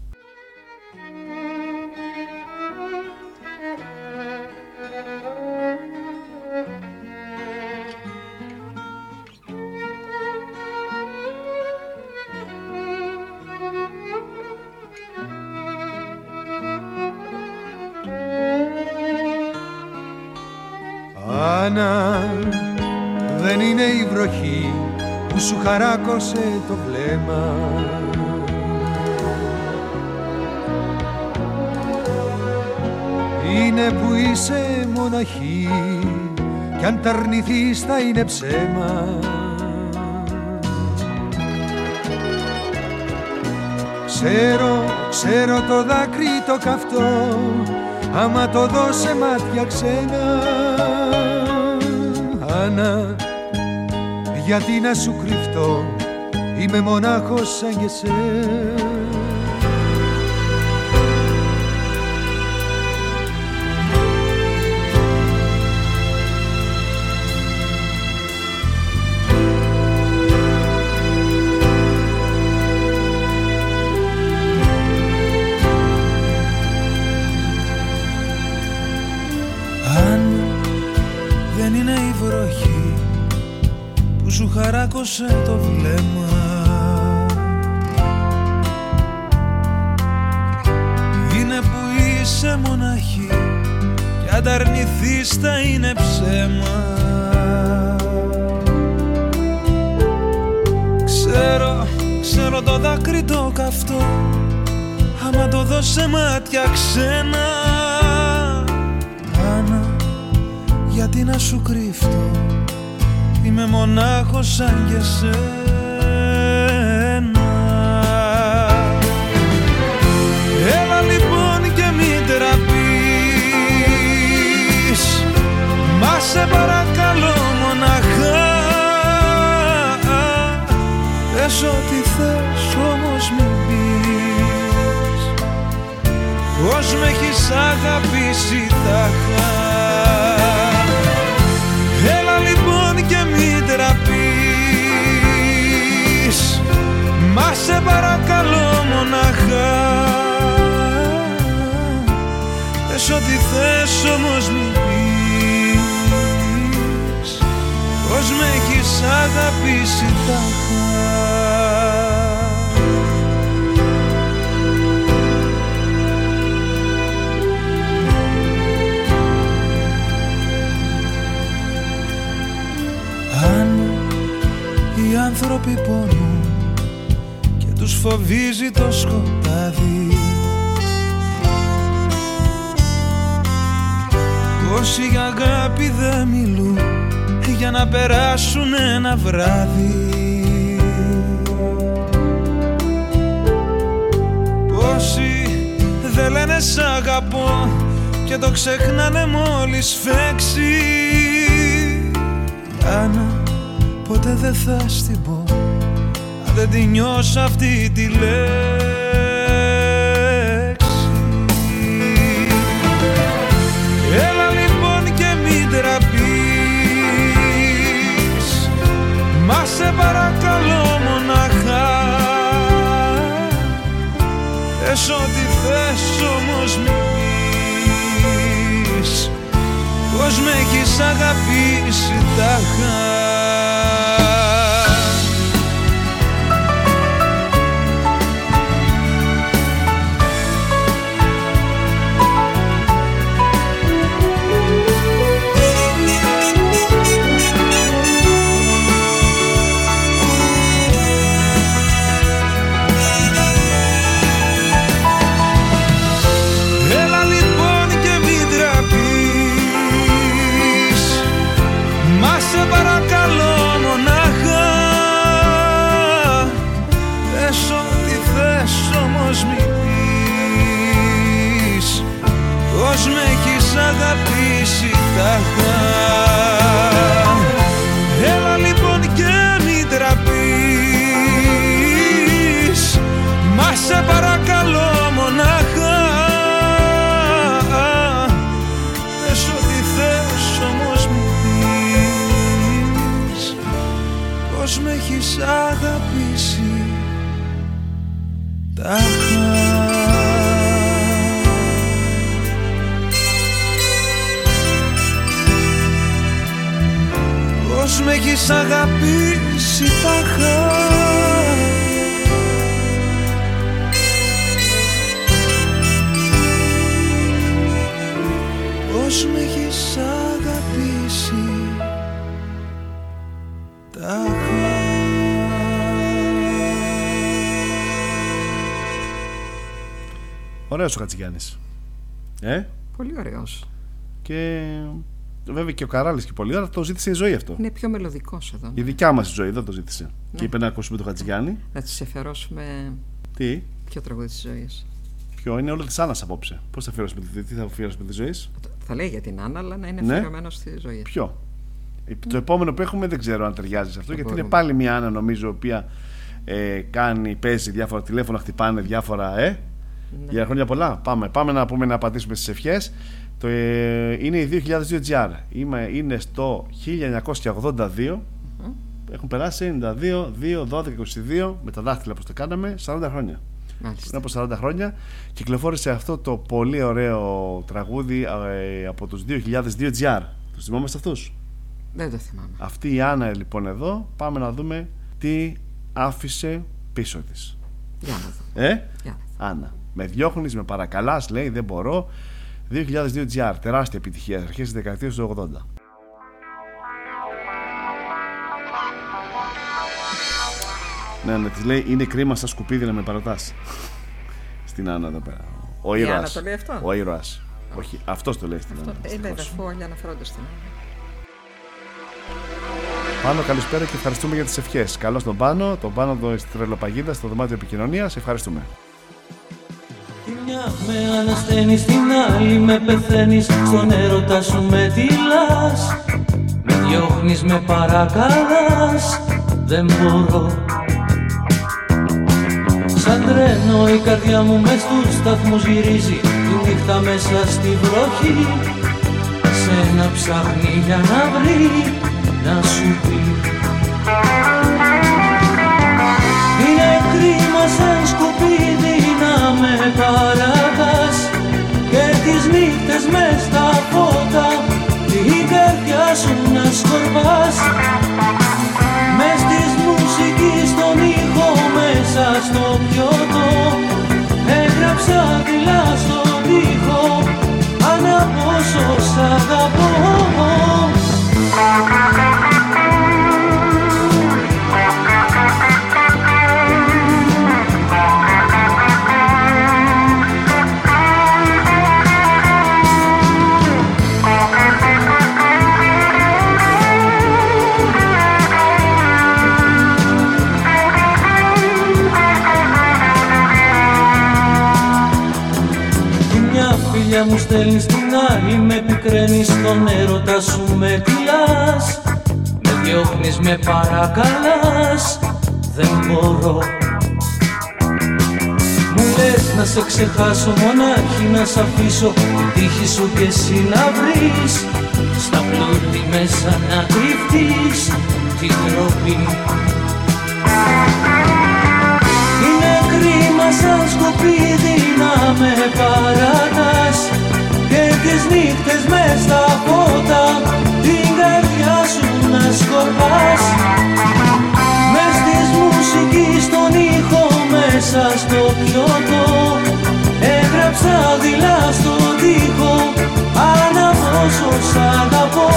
Που σου χαράκωσε το βλέμμα. Είναι που είσαι μοναχή κι αν τα αρνηθείς θα είναι ψέμα. Ξέρω, ξέρω το δάκρυ το καυτό άμα το δώσε μάτια ξένα. Άννα, γιατί να σου κρυφτώ είμαι μονάχος σαν και εσένα χαράκωσε το βλέμμα. Είναι που είσαι μοναχή κι αν τα αρνηθείς θα είναι ψέμα. Ξέρω, ξέρω το δάκρυ το καυτό άμα το δώσε μάτια ξένα. Άννα, γιατί να σου κρύφτω Είμαι μονάχος σαν και σένα Έλα λοιπόν και μην τραπείς. Μα σε παρακαλώ μοναχά Πες ό,τι θες όμως μην πεις. Πως με έχεις αγαπήσει θα τραπείς Μα σε παρακαλώ μοναχά Πες ό,τι θες όμως μου πεις. Πως με έχεις αγαπήσει τα τάχα. Άνθρωποι πονούν και τους φοβίζει το σκοτάδι. Όσοι για αγάπη δεν μιλούν για να περάσουν ένα βράδυ. Όσοι δεν λένε σ' αγαπώ και το ξεχνάνε μόλις φέξει. Άννα ποτέ δεν θα στην πω αν δεν τη νιώσω αυτή τη λέξη. Έλα λοιπόν και μην τραπείς. Μα σε παρακαλώ μονάχα. Θες ό,τι θες όμως μην πεις Πως με έχεις αγαπήσει τάχα αγαπήσει τάχα Έλα λοιπόν και μην τραπείς. Μα σε παρακαλώ μονάχα. Θες ό,τι θες όμως μην πεις. Πως με έχεις αγαπήσει. Πως με έχεις αγαπήσει τάχα Πως με έχεις αγαπήσει Ωραίος ο Χατζηγιάννης. Ε, Πολύ ωραίος. και βέβαια και ο Καράλης και πολύ ωραία το ζήτησε η ζωή αυτό. Είναι πιο μελωδικός εδώ. Η δικιά μας η ζωή δεν το ζήτησε. Ναι. Και είπε να ακούσουμε τον Χατζηγιάννη. Να της εφερώσουμε Τι, ποιο τραγούδι της ζωής. ποιο είναι όλο της Άννας απόψε. Πώς θα αφιερώσουμε τη, τι θα αφιερώσουμε της ζωής; Θα λέει για την Άννα, αλλά να είναι Ναι. αφιερωμένος στη ζωή. Ποιο; Ε, Το επόμενο που έχουμε δεν ξέρω αν ταιριάζει σε αυτό, γιατί είναι μπορούμε. πάλι μια Άννα νομίζω, η οποία ε, κάνει, παίζει διάφορα τηλέφωνα, χτυπάνε διάφορα. Ε, Ναι. Για χρόνια πολλά. Πάμε, πάμε να πούμε να απαντήσουμε στις ευχές. Το, ε, είναι η 2002 GR. Είμαι, είναι στο 1982. Έχουν περάσει 92, 2, 12, 22 με τα δάχτυλα που το κάναμε 40 χρόνια. Μάλιστα. Πριν από 40 χρόνια κυκλοφόρησε αυτό το πολύ ωραίο τραγούδι ε, από τους 2002 GR. Τους θυμόμαστε αυτούς; Δεν το θυμάμαι. Αυτή η Άννα λοιπόν εδώ πάμε να δούμε τι άφησε πίσω της. Για να δω. Ε, Για Άννα. Με διώχνεις, με παρακαλάς, λέει, δεν μπορώ. 2002 GR, τεράστια επιτυχία, αρχές της δεκαετίας του 80. Ναι, ναι, της λέει, είναι κρίμα στα σκουπίδι να με παρατάς. Στην Άννα εδώ πέρα. Ο Η ήρωας. Άννα το λέει αυτό; Ο ήρωας. Όχι, αυτός το λέει στην Αυτό, Άννα. ε, βέβαια, δυστυχώς. αφού όλοι αναφέρονται στην Άννα. Πάνω, καλησπέρα και ευχαριστούμε για τις ευχές. Καλώς τον Πάνο, τον Πάνο εδώ στη Τρελοπαγίδα, στο δωμάτιο επικοινωνίας. Ευχαριστούμε. Τη μια με ανασταίνεις, την άλλη με πεθαίνεις. Στον έρωτα σου με τυλάς Με διώχνεις, με παρακαλάς. Δεν μπορώ. Σαν τρένο η καρδιά μου μες στους σταθμούς γυρίζει. Τη νύχτα μέσα στη βροχή Σένα ψάχνει για να βρει Να σου πει. Είναι κρίμα σαν σκουπίδι να με παρατάς Και τις νύχτες μες στα φώτα την καρδιά σου να σκορπάς. Μες της μουσικής τον ήχο μέσα στο πιωτό Έγραψα δειλά στον τοίχο Ανά πόσο σ' αγαπώ έρωτα σου με τυλάς Με διώχνεις με παρακαλάς. Δεν μπορώ. Μου λες να σε ξεχάσω μονάχη Να σ' αφήσω. Την τύχη σου και εσύ να βρεις. Στα πλούτη μέσα να κρυφτείς την τροπή Είναι κρίμα σαν σκοπίδι να με παρατάς. Και τις νύχτες μες στα φώτα την καρδιά σου να σκορπάς. Μες της μουσικής τον ήχο μέσα στο πιωτό Έγραψα δειλά στον τοίχο άναμος σ' αγαπώ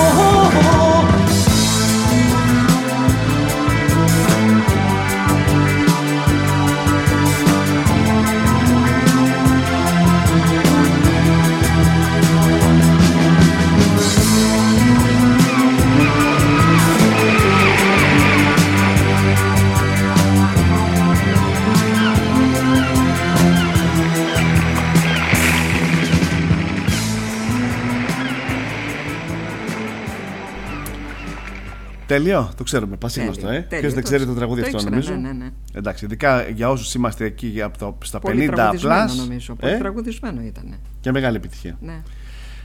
Τέλειο, το ξέρουμε. Πασίγνωστο, ε. τέλειο, Ποιος δεν το ξέρει το ήξερα. τραγούδι Το αυτό, ήξερα, νομίζω; ναι, ναι, ναι. Εντάξει, ειδικά για όσους είμαστε εκεί για από το, στα Πολύ 50 τραγουδισμένο plus. νομίζω. Πολύ ε, τραγουδισμένο ήταν. και μεγάλη επιτυχία. Ναι.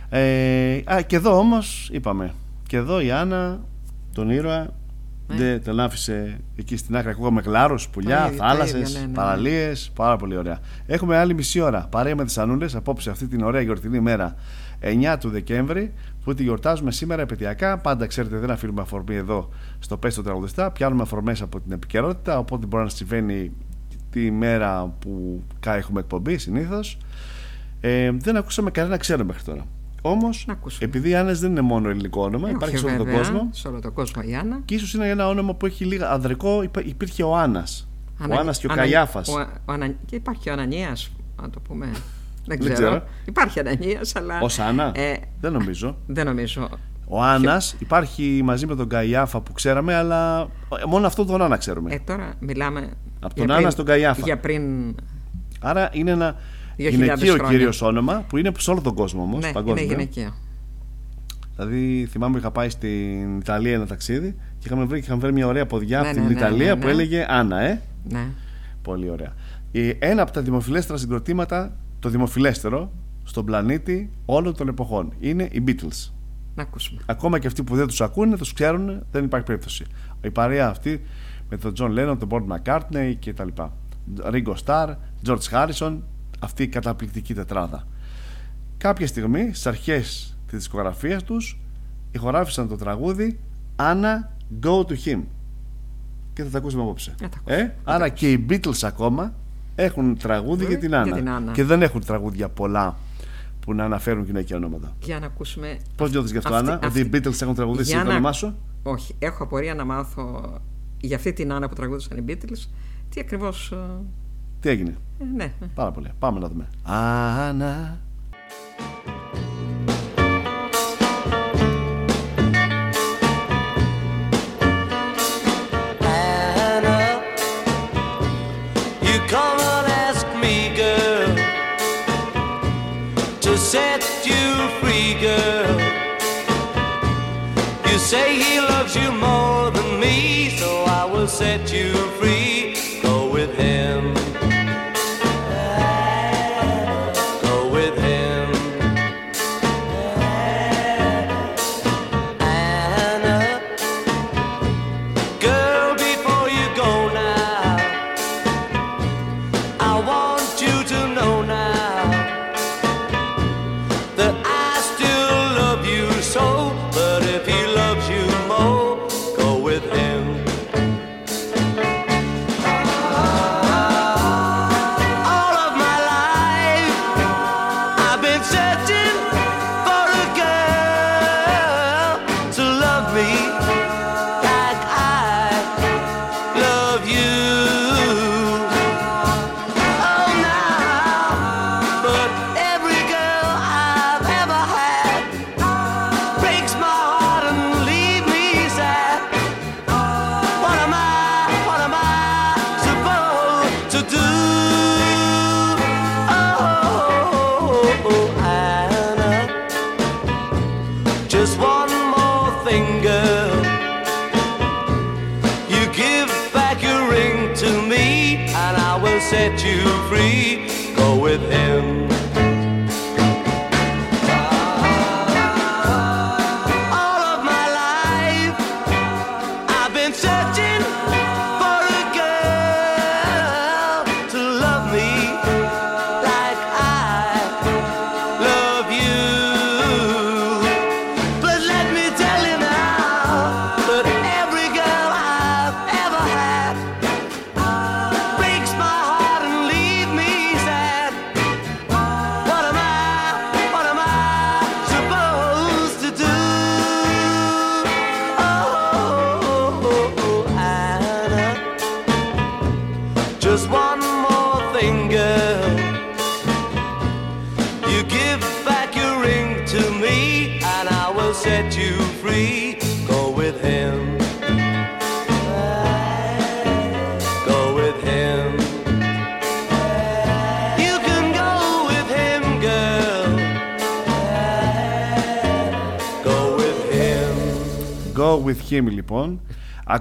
Ε, α, και εδώ όμως είπαμε. Και εδώ η Άννα, τον ήρωα, Ναι. δεν τον άφησε εκεί στην άκρη. Ακούγαμε γλάρου, πουλιά, Τα ίδια, τα θάλασσες, ίδια, ναι, ναι, ναι. παραλίες. Πάρα πολύ ωραία. Έχουμε άλλη μισή ώρα παρέα με τις Ανούλε απόψε αυτή την ωραία γιορτινή μέρα 9 του Δεκέμβρη που τη γιορτάζουμε σήμερα επαιτειακά. Πάντα ξέρετε, δεν αφήνουμε αφορμή εδώ στο Πέστο Τραγουδιστά. Πιάνουμε αφορμές από την επικαιρότητα. Οπότε μπορεί να συμβαίνει τη μέρα που κα- έχουμε εκπομπή συνήθως. Ε, δεν ακούσαμε κανένα ξέρω μέχρι τώρα. Όμως, επειδή οι Άννες δεν είναι μόνο ελληνικό όνομα, Ε, υπάρχει όχι, σε όλο τον βέβαια, κόσμο. Σε όλο τον κόσμο η Άννα. Και ίσως είναι ένα όνομα που έχει λίγα ανδρικό. υπά- Υπήρχε ο Άννας. Ο Ανα- Άννας και ο Ανα- Καϊάφας. ο- ο Ανα- Και υπάρχει ο Ανανία, να το πούμε. Δεν Δεν ξέρω. ξέρω. Υπάρχει Ανανία, αλλά. Ω Άννα. Ε, δεν νομίζω. δεν νομίζω. Ο Άννα υπάρχει μαζί με τον Καϊάφα που ξέραμε, αλλά μόνο αυτό τον Άννα ξέρουμε. Ε, τώρα μιλάμε. Από για τον Άννα πριν- στον Καϊάφα. Για πριν. Άρα είναι ένα 2.000 γυναικείο χρόνια. κυρίω όνομα που είναι σε όλο τον κόσμο όμως. Ναι, παγκόσμιο. είναι γυναικείο. Δηλαδή θυμάμαι που είχα πάει στην Ιταλία ένα ταξίδι και είχαμε βρει, είχαμε βρει μια ωραία ποδιά Ναι, από ναι, την ναι, Ιταλία ναι, που ναι. έλεγε Άννα, ε. Ναι. Πολύ ωραία. Ε, Ένα από τα δημοφιλέστερα συγκροτήματα, το δημοφιλέστερο στον πλανήτη όλων των εποχών είναι οι Beatles. Να ακούσουμε. Ακόμα και αυτοί που δεν τους ακούνε, τους ξέρουν, δεν υπάρχει περίπτωση. Η παρέα αυτή με τον John Lennon, τον Paul McCartney και τα λοιπά. Ringo Starr, George Harrison, αυτή η καταπληκτική τετράδα. Κάποια στιγμή, στις αρχές της δισκογραφίας τους, ηχογράφησαν το τραγούδι Anna Go to Him. Και θα τα ακούσουμε απόψε. Να τα Ε, άρα και οι Beatles ακόμα έχουν τραγούδι Ε, για την για Άννα. την Άννα. Και δεν έχουν τραγούδια πολλά που να αναφέρουν γυναικεία ονόματα. Για να ακούσουμε. Πώς νιώθεις γι' αυτό, Αυτή- Άννα, αυτή- ότι οι Beatles έχουν τραγουδίσει Για το να- όνομά σου. Όχι, έχω απορία να μάθω για αυτή την Άννα που τραγούδισαν οι Beatles. Τι ακριβώς. Τι έγινε; ναι. Πάρα πολύ. Πάμε να δούμε. Άννα. Say he loves you more than me, so I will set you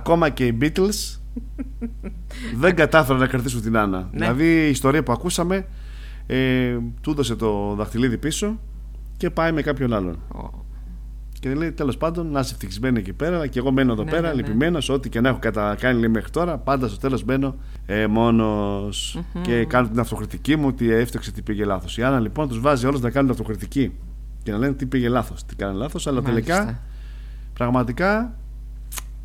Ακόμα και οι Beatles δεν κατάφεραν να κρατήσουν την Άννα. Δηλαδή η ιστορία που ακούσαμε ε, του έδωσε το δαχτυλίδι πίσω και πάει με κάποιον άλλον. Και λέει τέλος πάντων να είσαι ευτυχισμένη εκεί πέρα και εγώ μένω εδώ Ναι, πέρα ναι, ναι. λυπημένος. Ό,τι και να έχω κατα... κάνει λέει, μέχρι τώρα, πάντα στο τέλος μπαίνω ε, μόνος Μμμ. και κάνω την αυτοκριτική μου τι έφτιαξε, τι πήγε λάθος. Η Άννα λοιπόν τους βάζει όλους να κάνουν αυτοκριτική και να λένε τι πήγε λάθος, τι κάνει λάθος, αλλά Μάλιστα. τελικά πραγματικά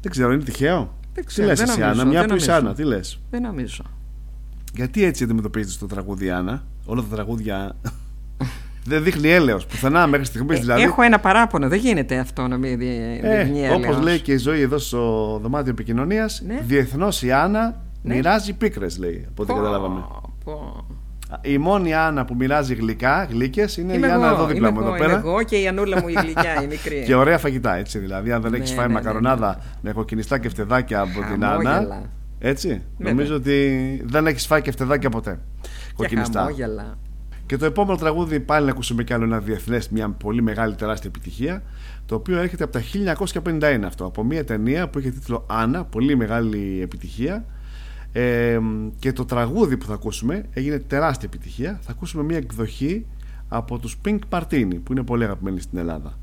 δεν ξέρω, είναι τυχαίο. Δεν Τι ξέρω, λες δεν εσύ, νομίζω, Άννα, μια δεν που είσαι νομίζω. Άννα, τι λες; Δεν νομίζω. Γιατί έτσι αντιμετωπίζετε το τραγούδι, Άννα, όλα τα τραγούδια. δεν δείχνει έλεος πουθενά μέχρι στιγμής. δηλαδή. Έχω ένα παράπονο. Δεν γίνεται αυτό να μην δει- Ε, δείχνει Όπως έλεος. λέει και η ζωή εδώ στο δωμάτιο επικοινωνίας, Ναι. διεθνώς η Άννα Ναι. μοιράζει πίκρες, λέει. Από ό,τι Πω, καταλάβαμε. πω. Η μόνη Άννα που μοιράζει γλυκά, γλύκες, είναι Είμαι η Άννα εγώ, εδώ δίπλα είμαι μου εγώ, εδώ είμαι πέρα. εγώ και η Ανούλα μου η γλυκιά, η μικρή. Και ωραία φαγητά, έτσι. Δηλαδή, αν δεν Ναι, έχεις φάει ναι, ναι, μακαρονάδα με κοκκινιστά και φτεδάκια από την Χαμόγελα. Άννα. Έτσι. Βέβαια. Νομίζω ότι δεν έχεις φάει και φτεδάκια ποτέ. Και Κοκκινιστά. χαμόγελα. Και το επόμενο τραγούδι πάλι να ακούσουμε κι άλλο ένα διεθνές, μια πολύ μεγάλη τεράστια επιτυχία. Το οποίο έρχεται από τα 1951 αυτό. Από μια ταινία που είχε τίτλο Άννα, πολύ μεγάλη επιτυχία. Ε, και το τραγούδι που θα ακούσουμε έγινε τεράστια επιτυχία. Θα ακούσουμε μια εκδοχή από τους Pink Martini που είναι πολύ αγαπημένοι στην Ελλάδα.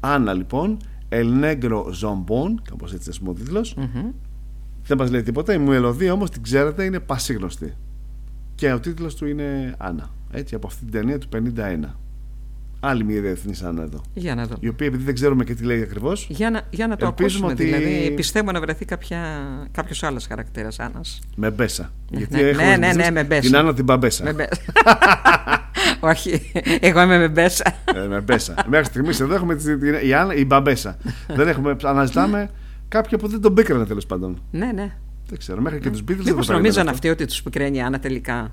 Άννα λοιπόν, El Negro Zombon, κάπως έτσι είναι ο τίτλος. Δεν μας λέει τίποτα. Η μελωδία όμως την ξέρετε είναι πασίγνωστη. Και ο τίτλος του είναι Άννα. Έτσι, από αυτή την ταινία του 51. Άλλη μια διεθνή Άννα εδώ. Για να δω. Η οποία επειδή δεν ξέρουμε και τι λέει ακριβώς. Για να, για να το Ελπίζουμε ακούσουμε. ότι- Δηλαδή, πιστεύω να βρεθεί κάποιος άλλος χαρακτήρας Άννας. Με μπέσα. Ναι, Γιατί ναι, έχουμε ναι, ναι, ζητήσει ναι, με μπέσα. Την Άννα την Μπαμπέσα. Με μπε- Όχι, εγώ είμαι με μπέσα. Ε, με μπέσα. Μέχρι στιγμής εδώ έχουμε τη- την- η, Άννα, η Μπαμπέσα. δεν έχουμε, αναζητάμε κάποια που δεν τον πίκρανε τέλος πάντων. ναι, ναι. Δεν ξέρω, μέχρι και τους Beatles δεν Μήπως το νομίζαν αυτό. αυτοί ότι τους πικραίνει η Άννα τελικά;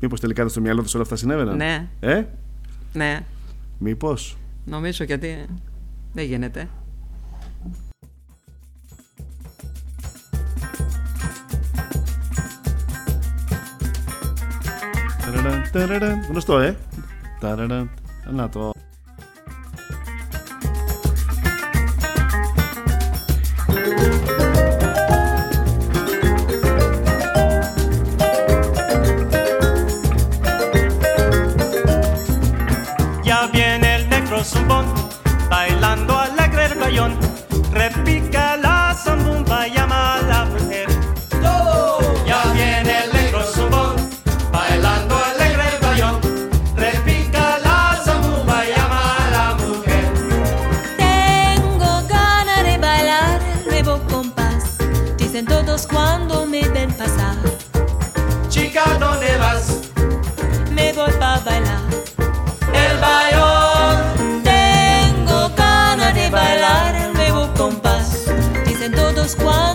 Μήπως τελικά στο μυαλό τους όλα αυτά συνέβαιναν; Ναι. Ε, Ναι, μήπως; νομίζω γιατί δεν γίνεται. Γνωστό, ε. Ταραρα. Να το. los cuatro.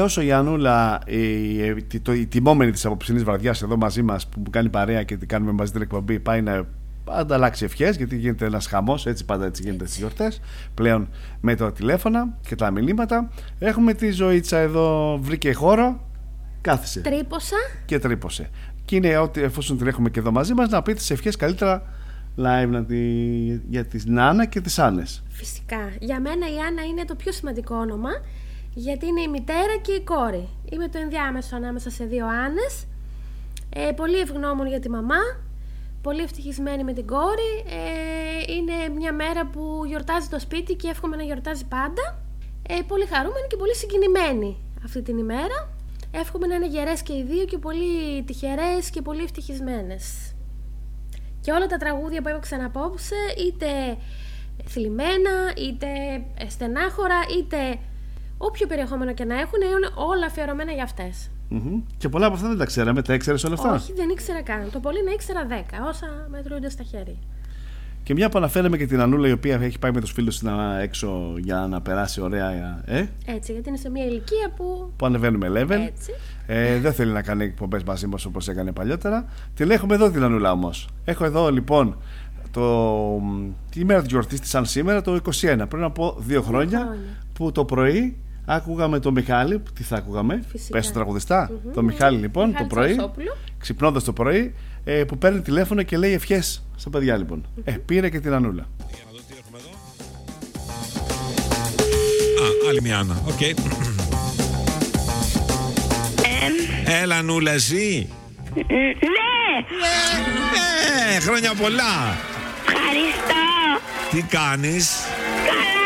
Και όσο η Ανούλα, η, η, το- η τιμόμενη της απόψινής βραδιάς εδώ μαζί μας που μου κάνει παρέα και την κάνουμε μαζί την εκπομπή, πάει να ανταλλάξει ευχές γιατί γίνεται ένας χαμός, έτσι πάντα έτσι γίνεται στις γιορτές. Πλέον με τα τηλέφωνα και τα μηνύματα. Έχουμε τη Ζωήτσα εδώ, βρήκε χώρο, κάθισε Τρύπωσα. και τρύπωσε. Και είναι ότι εφόσον την έχουμε και εδώ μαζί μας, να πει τις ευχές καλύτερα live να τη, για τη Νάνα και τις Άννες. Φυσικά. Για μένα η Άννα είναι το πιο σημαντικό όνομα γιατί είναι η μητέρα και η κόρη. Είμαι το ενδιάμεσο ανάμεσα σε δύο Άννες. Ε, πολύ ευγνώμων για τη μαμά. Πολύ ευτυχισμένη με την κόρη. Ε, είναι μια μέρα που γιορτάζει το σπίτι και εύχομαι να γιορτάζει πάντα. Ε, πολύ χαρούμενη και πολύ συγκινημένη αυτή την ημέρα. Εύχομαι να είναι γερές και οι δύο και πολύ τυχερές και πολύ ευτυχισμένες. Και όλα τα τραγούδια που έπαιξαν απόψε, είτε θλιμμένα, είτε στενάχωρα, είτε όποιο περιεχόμενο και να έχουν, είναι όλα αφιερωμένα για αυτές. Μμμ. Και πολλά από αυτά δεν τα ξέραμε, τα ήξερες όλα αυτά; Όχι, δεν ήξερα καν. Το πολύ να ήξερα 10, όσα μετρούνται στα χέρια. Και μια που αναφέραμε και την Ανούλα η οποία έχει πάει με τους φίλους να έξω για να περάσει ωραία. Ε, Έτσι, γιατί είναι σε μια ηλικία που. που ανεβαίνουμε level. Έτσι. Ε, δεν θέλει να κάνει εκπομπές μαζί μας όπως έκανε παλιότερα. Την έχουμε εδώ την Ανούλα όμως. Έχω εδώ λοιπόν το, τη μέρα της γιορτής της, σαν σήμερα, το 21, πριν από δύο χρόνια, χρόνια. που το πρωί άκουγαμε τον Μιχάλη. Τι θα άκουγαμε, Φυσικά. πες το τραγουδιστά. Μμμ. Τον Μιχάλη λοιπόν Μιχάλης το πρωί, Τσαουσόπουλο. ξυπνώντας το πρωί, ε, που παίρνει τηλέφωνο και λέει ευχές στα παιδιά λοιπόν. Ε, πήρε και την Ανούλα. Α, άλλη μια Άννα. Οκ. Έλα, Νούλα, εσύ. Ναι! Ε, χρόνια πολλά. Ευχαριστώ! Τι κάνεις; Καλά είμαι, μια χαρά!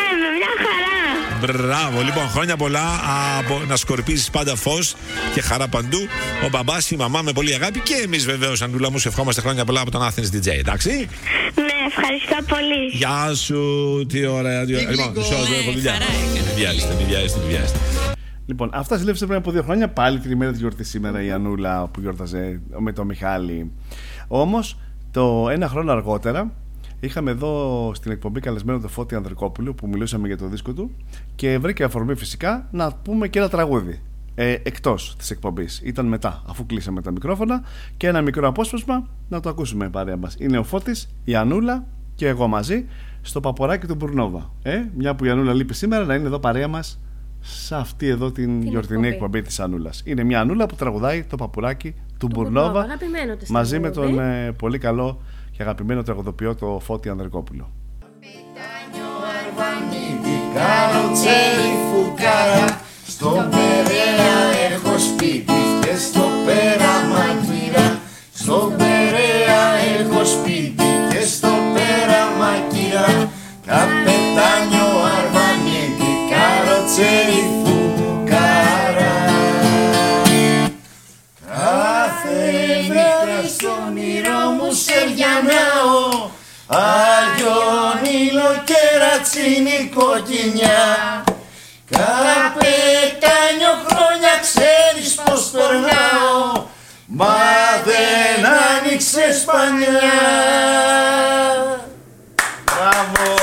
Μπράβο, λοιπόν, χρόνια πολλά από να σκορπίζεις πάντα φως και χαρά παντού. Ο μπαμπάς, η μαμά με πολύ αγάπη και εμείς βεβαίως, Ανούλα μου, σε ευχόμαστε χρόνια πολλά από τον Athens DJ, εντάξει. Ναι, ευχαριστώ πολύ! Γεια σου, τι ωραία. Τι ωραία. Λοιπόν, μισό λεπτό, έχω δουλειά. Μην βιάζεστε, μην βιάζεστε, μην βιάζεστε. Λοιπόν, αυτά συλλήφθησαν πριν από δύο χρόνια. Πάλι την ημέρα της γιορτής σήμερα η Ανούλα που γιόρταζε με τον Μιχάλη. Όμως, το ένα χρόνο αργότερα είχαμε εδώ στην εκπομπή καλεσμένο τον Φώτη Ανδρικόπουλο που μιλούσαμε για το δίσκο του και βρήκε αφορμή φυσικά να πούμε και ένα τραγούδι. Ε, Εκτός της εκπομπής. Ήταν μετά, αφού κλείσαμε τα μικρόφωνα και ένα μικρό απόσπασμα να το ακούσουμε παρέα μας. Είναι ο Φώτης, η Ανούλα και εγώ μαζί στο παποράκι του Μπουρνόβα. Ε, μια που η Ανούλα λείπει σήμερα να είναι εδώ παρέα μας σε αυτή εδώ την, Την γιορτινή εκπομπή. εκπομπή της Ανούλας. Είναι μια Ανούλα που τραγουδάει το παπουράκι του Μπουρνόβα, Μπουρνόβα αγαπημένο της μαζί με τραγούδι. τον ε, πολύ καλό και αγαπημένο τραγουδοποιό το Φώτη Ανδρικόπουλο. Κοκκινιά Καπετάνιο χρόνια ξέρεις πως περνάω Μα δεν άνοιξε σπανιά Μπράβο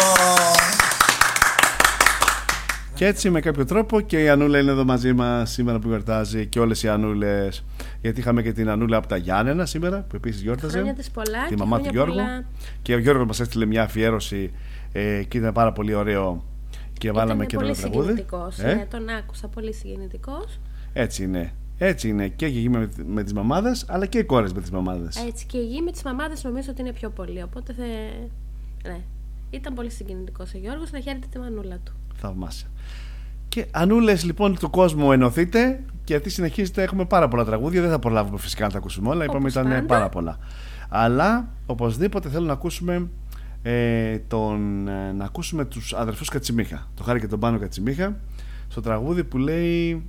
Και έτσι με κάποιο τρόπο και η Ανούλα είναι εδώ μαζί μας σήμερα που γιορτάζει και όλες οι Ανούλες. Γιατί είχαμε και την Ανούλα από τα Γιάννενα σήμερα που επίσης γιόρταζε. Χρόνια της πολλά Τη και μαμά του χρόνια Γιώργου. πολλά. Και ο Γιώργος μας έστειλε μια αφιέρωση ε, και ήταν πάρα πολύ ωραίο. Και βάλαμε Ήταν και πολύ ένα τραγούδι. συγκινητικός, Ε, ε, τον άκουσα πολύ συγκινητικός. Έτσι είναι. Έτσι είναι και η γη με, με τις μαμάδες αλλά και οι κόρες με τις μαμάδες. Έτσι και η γη με τις μαμάδες νομίζω ότι είναι πιο πολύ, οπότε θε... ναι. Ήταν πολύ συγκινητικός ο Γιώργος, να χαίρεται τη μανούλα του. Θαυμάσια. Και ανούλες λοιπόν του κόσμου ενωθείτε γιατί συνεχίζετε, έχουμε πάρα πολλά τραγούδια. Δεν θα προλάβουμε φυσικά να τα ακούσουμε όλα. Είπαμε Όπως ήταν πάντα. πάρα πολλά. Αλλά οπωσδήποτε θέλω να ακούσουμε ε, τον, ε, να ακούσουμε τους αδερφούς Κατσιμίχα. Το Χάρη και τον Πάνο Κατσιμίχα στο τραγούδι που λέει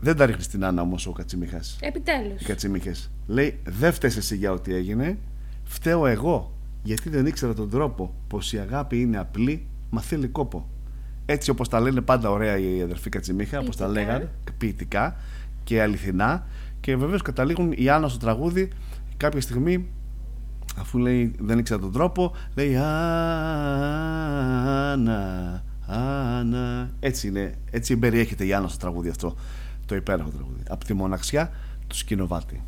δεν τα ρίχνεις στην Άννα όμως ο Κατσιμίχας Επιτέλους. οι Κατσιμίχες λέει δεν φταίς εσύ για ό,τι έγινε φταίω εγώ γιατί δεν ήξερα τον τρόπο πως η αγάπη είναι απλή μα θέλει κόπο έτσι όπως τα λένε πάντα ωραία οι αδερφοί Κατσιμίχα όπως τα Ποιητικά. λέγανε ποιητικά και αληθινά και βεβαίως καταλήγουν η Άννα στο τραγούδι κάποια στιγμή αφού λέει δεν ήξερα τον τρόπο λέει Άννα Άννα έτσι είναι έτσι περιέχεται η Άννα στο τραγούδι αυτό. Το υπέροχο τραγούδι. Από τη μοναξιά του Σκηνοβάτη.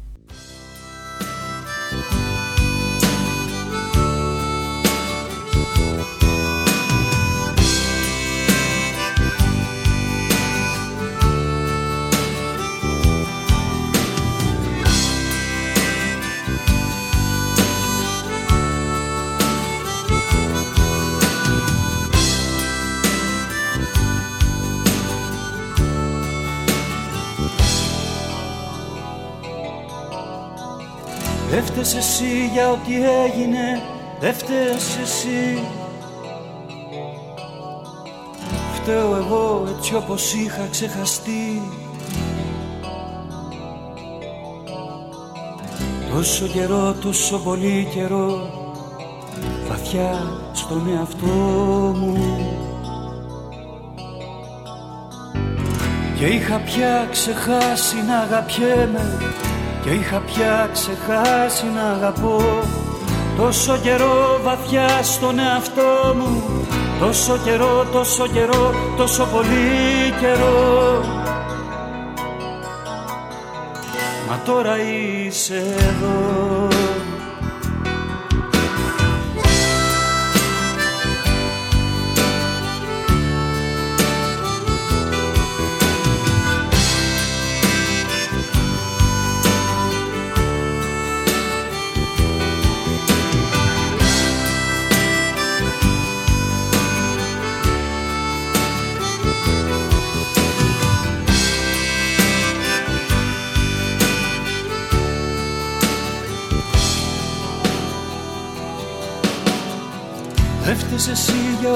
Δεν φταίς εσύ για ό,τι έγινε, δεν φταίς εσύ. Φταίω εγώ έτσι όπως είχα ξεχαστεί. Τόσο καιρό, τόσο πολύ καιρό Βαθιά στον εαυτό μου. Και είχα πια ξεχάσει να αγαπιέμαι Και είχα πια ξεχάσει να αγαπώ. Τόσο καιρό βαθιά στον εαυτό μου. Τόσο καιρό, τόσο καιρό, τόσο πολύ καιρό. Μα τώρα είσαι εδώ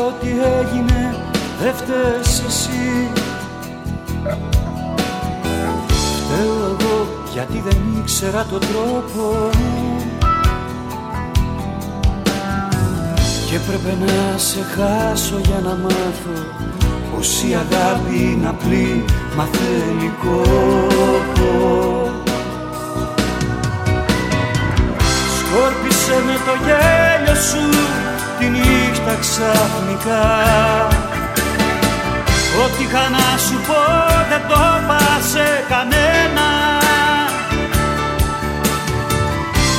ό,τι έγινε Δεν φταίς εσύ. Φταίω εγώ γιατί δεν ήξερα τον τρόπο Και έπρεπε να σε χάσω για να μάθω Πως η αγάπη είναι απλή μα θέλει κόπο Σκόρπισε με το γέλιο σου τη νύχτα ξαφνικά. Ό,τι είχα να σου πω δεν το είπα σε κανένα.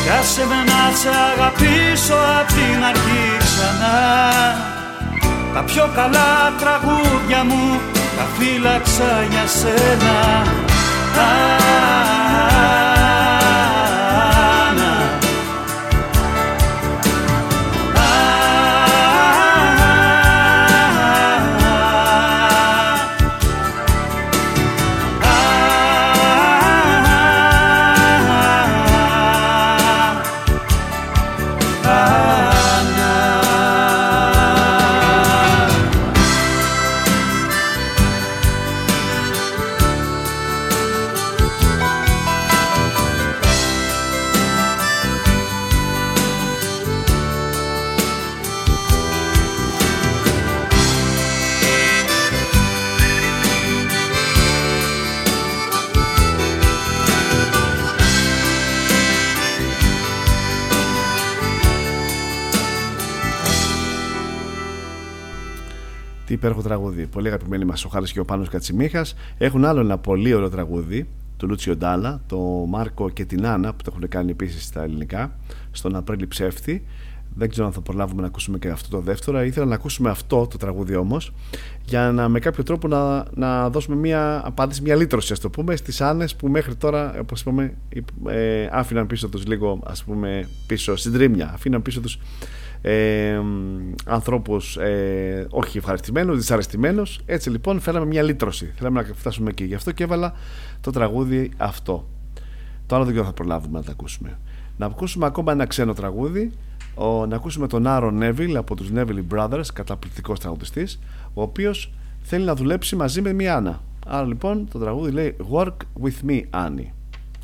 Κάσε με να σε αγαπήσω απ' την αρχή ξανά. Τα πιο καλά τραγούδια μου τα φύλαξα για σένα υπέροχο τραγούδι. Πολύ αγαπημένοι μας ο Χάρης και ο Πάνος Κατσιμίχας. Έχουν άλλο ένα πολύ ωραίο τραγούδι του Λούτσιο Ντάλα, το Μάρκο και την Άννα, που το έχουν κάνει επίσης στα ελληνικά, στον Απρίλη Ψεύτη. Δεν ξέρω αν θα προλάβουμε να ακούσουμε και αυτό το δεύτερο. Ήθελα να ακούσουμε αυτό το τραγούδι όμως, για να με κάποιο τρόπο να, να δώσουμε μια απάντηση, μια λύτρωση, ας το πούμε, στις άνε που μέχρι τώρα, όπως είπαμε, ε, άφηναν πίσω τους λίγο, ας πούμε, πίσω συντρίμια. Αφήναν πίσω τους ε, ανθρώπους ε, όχι ευχαριστημένους, δυσαρεστημένους έτσι λοιπόν φέραμε μια λύτρωση. Θέλαμε να φτάσουμε εκεί. Γι' αυτό και έβαλα το τραγούδι αυτό. Το άλλο δεν ξέρω θα προλάβουμε να το ακούσουμε. Να ακούσουμε ακόμα ένα ξένο τραγούδι. Ο, να ακούσουμε τον Άρο Νέβιλ από τους Neville Brothers καταπληκτικός τραγουδιστής ο οποίος θέλει να δουλέψει μαζί με μια Άννα. Άρα λοιπόν το τραγούδι λέει Work with me Annie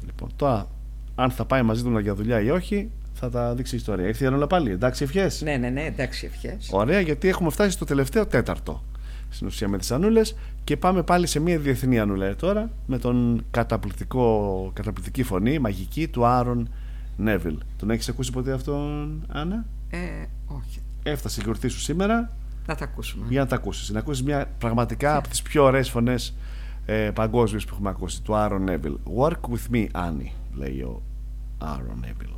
λοιπόν τώρα αν θα πάει μαζί του για δουλειά ή όχι θα τα δείξει η ιστορία. Ήρθε η Ανούλα πάλι. Εντάξει, ευχές. Ναι, ναι, ναι, εντάξει, ευχές. Ωραία, γιατί έχουμε φτάσει στο τελευταίο τέταρτο στην ουσία με τις Ανούλες και πάμε πάλι σε μια διεθνή Ανούλα τώρα με τον καταπληκτικό, καταπληκτική φωνή, μαγική του Άρον Νέβιλ. Τον έχεις ακούσει ποτέ αυτόν, Άννα; Ε, όχι. Έφτασε η γιορτή σου σήμερα. Να τα ακούσουμε. Για να τα ακούσεις. Να ακούσεις μια πραγματικά από τις πιο ωραίες φωνές ε, παγκόσμιες που έχουμε ακούσει, του Άρον Νέβιλ. Work with me, Annie, λέει ο Άρον Νέβιλ.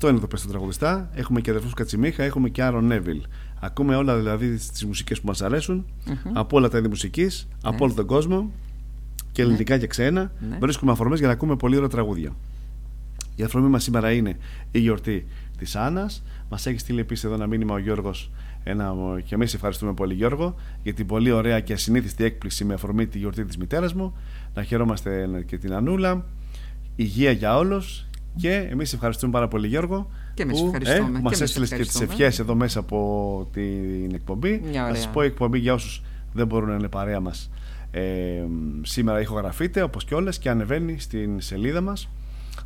Αυτό είναι το πες στον τραγουδιστά. Έχουμε και αδερφούς Κατσιμίχα, έχουμε και Άρον Νέβιλ. Ακούμε όλα δηλαδή τις μουσικές που μας αρέσουν, Μμμ. από όλα τα είδη μουσικής, από όλο τον κόσμο και ελληνικά και ξένα. Ναι. Βρίσκουμε αφορμές για να ακούμε πολύ ωραία τραγούδια. Η αφορμή μας σήμερα είναι η γιορτή της Άννας. Μας έχει στείλει επίσης εδώ ένα μήνυμα ο Γιώργος ένα, και εμείς ευχαριστούμε πολύ Γιώργο για την πολύ ωραία και ασυνήθιστη έκπληξη με αφορμή τη γιορτή της μητέρας μου. Να χαιρόμαστε και την Ανούλα. Υγεία για όλους και εμείς ευχαριστούμε πάρα πολύ Γιώργο Και εμείς που, ευχαριστούμε. Ε, Και μας εμείς έστειλες και τις ευχαριστούμε. ευχές εδώ μέσα από την εκπομπή. Μια Να ωραία. σας πω η εκπομπή για όσους δεν μπορούν να είναι παρέα μας ε, σήμερα ηχογραφείται όπως και όλες και ανεβαίνει στην σελίδα μας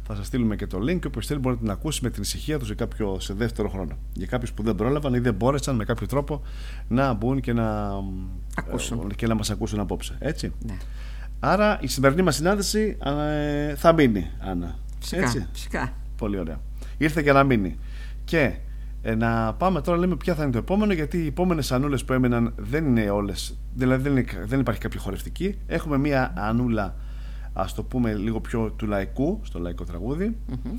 Θα σας στείλουμε και το link και όποιος θέλει μπορεί να την ακούσει με την ησυχία τους σε, κάποιο, σε δεύτερο χρόνο. Για κάποιους που δεν πρόλαβαν ή δεν μπόρεσαν με κάποιο τρόπο να μπουν και να, Ακούσουν. ε, και να μας ακούσουν απόψε. Έτσι. Ναι. Άρα η σημερινή μας συνάντηση ε, θα μείνει, Άννα. Φυσικά, Έτσι. φυσικά. Πολύ ωραία. Ήρθε και να μείνει. Και ε, να πάμε τώρα λέμε ποια θα είναι το επόμενο, γιατί οι επόμενες ανούλες που έμεναν δεν είναι όλες. Δηλαδή δεν, είναι, δεν υπάρχει κάποια χορευτική. Έχουμε μία ανούλα, ας το πούμε λίγο πιο του λαϊκού, στο λαϊκό τραγούδι. Μμμ.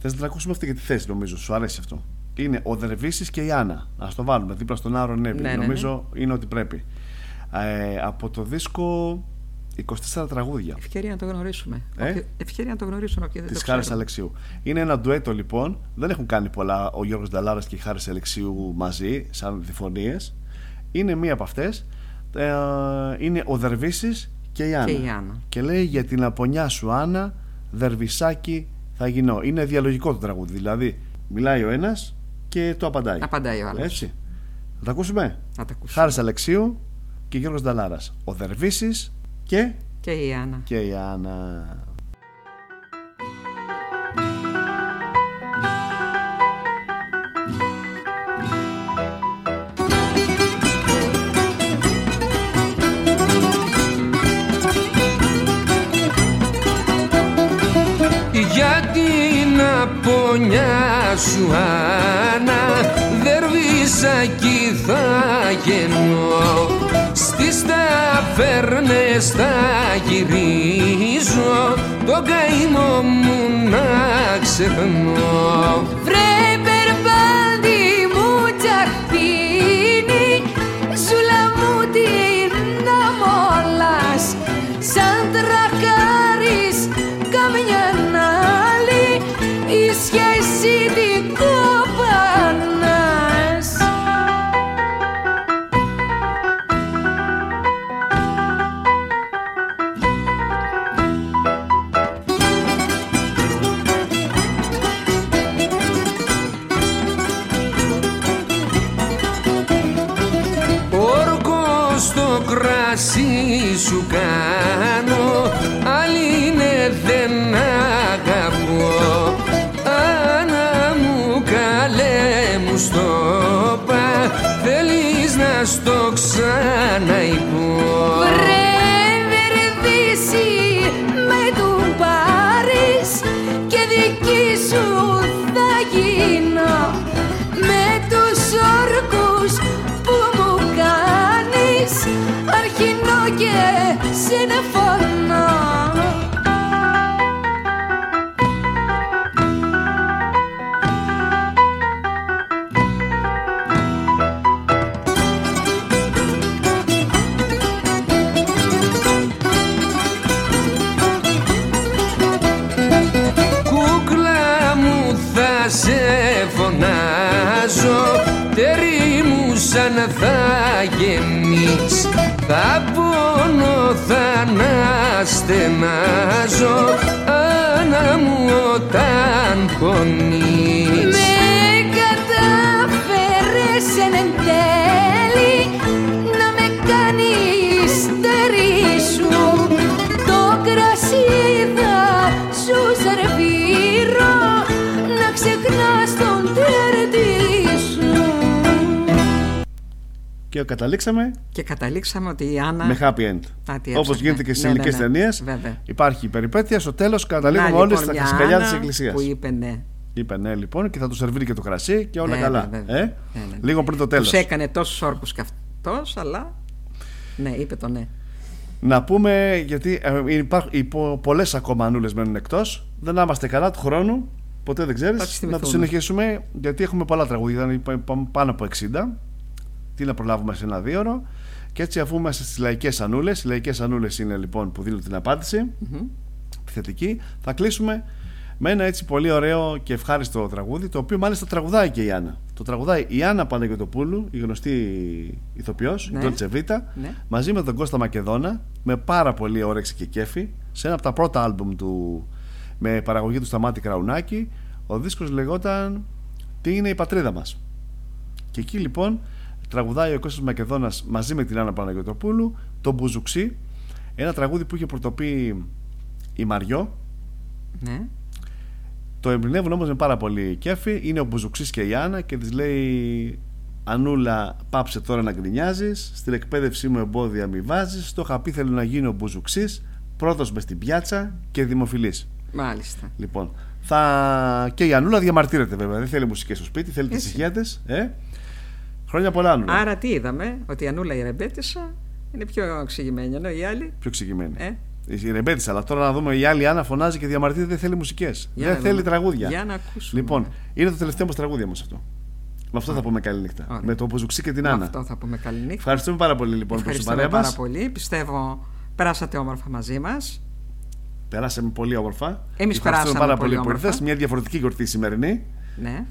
Θες να την ακούσουμε αυτή και τη θέση, νομίζω. Σου αρέσει αυτό. Είναι ο Δερβίσης και η Άννα. Α το βάλουμε δίπλα στον Άρο Νέβη. Ναι, ναι, ναι. νομίζω είναι ότι πρέπει. Ε, από το δίσκο 24 τραγούδια. Ευκαιρία να το γνωρίσουμε. Ε; Όποιοι- Ευκαιρία να το γνωρίσουν όποιοι δεν Της το Χάρης ξέρουν. Αλεξίου. Είναι ένα ντουέτο λοιπόν. Δεν έχουν κάνει πολλά ο Γιώργος Νταλάρας και η Χάρης Αλεξίου μαζί, σαν διφωνίες. Είναι μία από αυτές. είναι ο Δερβίσης και η Άννα. Και η Άννα. Και λέει για την απονιά σου, Άννα, Δερβισάκι θα γινώ. Είναι διαλογικό το τραγούδι. Δηλαδή, μιλάει ο ένας και το απαντάει. Απαντάει ο άλλος. Έτσι. Θα τα ακούσουμε; Θα τα ακούσουμε. Χάρης Αλεξίου και Γιώργος Νταλάρας. Ο Δερβίσης και, Και η Άννα. και η Άννα. Για την απονιά σου Άννα Δερβίσακι θα γεννώ Στις ταφέρνες θα γυρίζω. Το καημό μου να ξεχνώ. Βρε σου κάνω. Άλλη είναι δεν αγαπώ. Άννα μου καλέ μου στο πα. Θέλεις να στο ξαναειπώ και συνεφωνώ να Και καταλήξαμε Και καταλήξαμε ότι η Άννα. με happy end. Α, τι Όπως έψαχνα. γίνεται και στις Ναι, ναι, ελληνικές ναι. ταινίες. Βέβαια. Υπάρχει η περιπέτεια. Στο τέλος καταλήγουμε Να, όλοι λοιπόν, στα μια σκαλιά της Άννα Εκκλησίας. Που είπε ναι. Είπε ναι, λοιπόν, και θα του σερβίρει και το κρασί και όλα Βέβαια, καλά. βέβαια. Ε; Ναι, ναι. Λίγο πριν το τέλος. Τους έκανε τόσους όρκους κι αυτός, αλλά ναι, είπε το ναι. Να πούμε, γιατί ε, υπάρχουν πολλές ακόμα ανούλες μένουν εκτός. Δεν να είμαστε καλά του χρόνου. Ποτέ δεν ξέρεις. Θα τις Να θυμηθούμε. το συνεχίσουμε, γιατί έχουμε πολλά τραγούδια. ήταν πα- πα- πάνω από 60. Τι να προλάβουμε σε ένα δύο ώρο. Και έτσι, αφού είμαστε στις λαϊκές ανούλες, οι λαϊκές ανούλες είναι λοιπόν που δίνουν την απάντηση, Μμμ. τη θετική, θα κλείσουμε με ένα έτσι πολύ ωραίο και ευχάριστο τραγούδι, το οποίο μάλιστα τραγουδάει και η Άννα. Το τραγουδάει η Άννα Παναγιωτοπούλου, η γνωστή ηθοποιός, Ναι. η Dolce Vita, Ναι. μαζί με τον Κώστα Μακεδόνα, με πάρα πολύ όρεξη και κέφι, σε ένα από τα πρώτα άλμπουμ του, με παραγωγή του Σταμάτη Κραουνάκη. Ο δίσκος λεγόταν «Τι είναι η πατρίδα μας». Και εκεί λοιπόν τραγουδάει ο Κώστας Μακεδόνας μαζί με την Άννα Παναγιωτοπούλου το Μπουζουξί, ένα τραγούδι που είχε πρωτοπεί η Μαριό, Ναι. Το εμπνεύουν όμως με πάρα πολύ κέφι. Είναι ο Μπουζουξής και η Άννα και της λέει Ανούλα, πάψε τώρα να γκρινιάζεις. Στην εκπαίδευσή μου εμπόδια μη βάζεις. Στο είχα πει θέλω να γίνω Μπουζουξής, πρώτος μες στην πιάτσα και δημοφιλής. Μάλιστα. Λοιπόν, θα... και η Ανούλα διαμαρτύρεται βέβαια. Δεν θέλει μουσική στο σπίτι, θέλει τις ησυχία της, Ε. Χρόνια πολλά, Ανούλα. Άρα τι είδαμε, ότι η Ανούλα η ρεμπέτησα είναι πιο εξηγημένη, ενώ οι άλλοι. Πιο εξηγημένη. Ε. Η ρεμπέτησα, αλλά τώρα να δούμε η άλλη Άννα φωνάζει και διαμαρτύρεται δεν θέλει μουσικές. Για Δεν να θέλει δούμε. τραγούδια. Για να ακούσουμε. Λοιπόν, είναι το τελευταίο μας τραγούδι μα αυτό. Με αυτό θα πούμε καλή νύχτα. Ωραία. Με το Μποζουξί και την Με Άννα. Αυτό θα πούμε καλή νύχτα. Ευχαριστούμε πάρα πολύ λοιπόν που την Ευχαριστούμε παρέα πάρα μας. πολύ. Πιστεύω περάσατε όμορφα μαζί μας. Περάσαμε πολύ όμορφα. Εμείς Ευχαριστούμε περάσαμε πάρα πολύ πολύ που όμορφα. ήρθες. Μια διαφορετική γιορτή σημερινή. Ναι.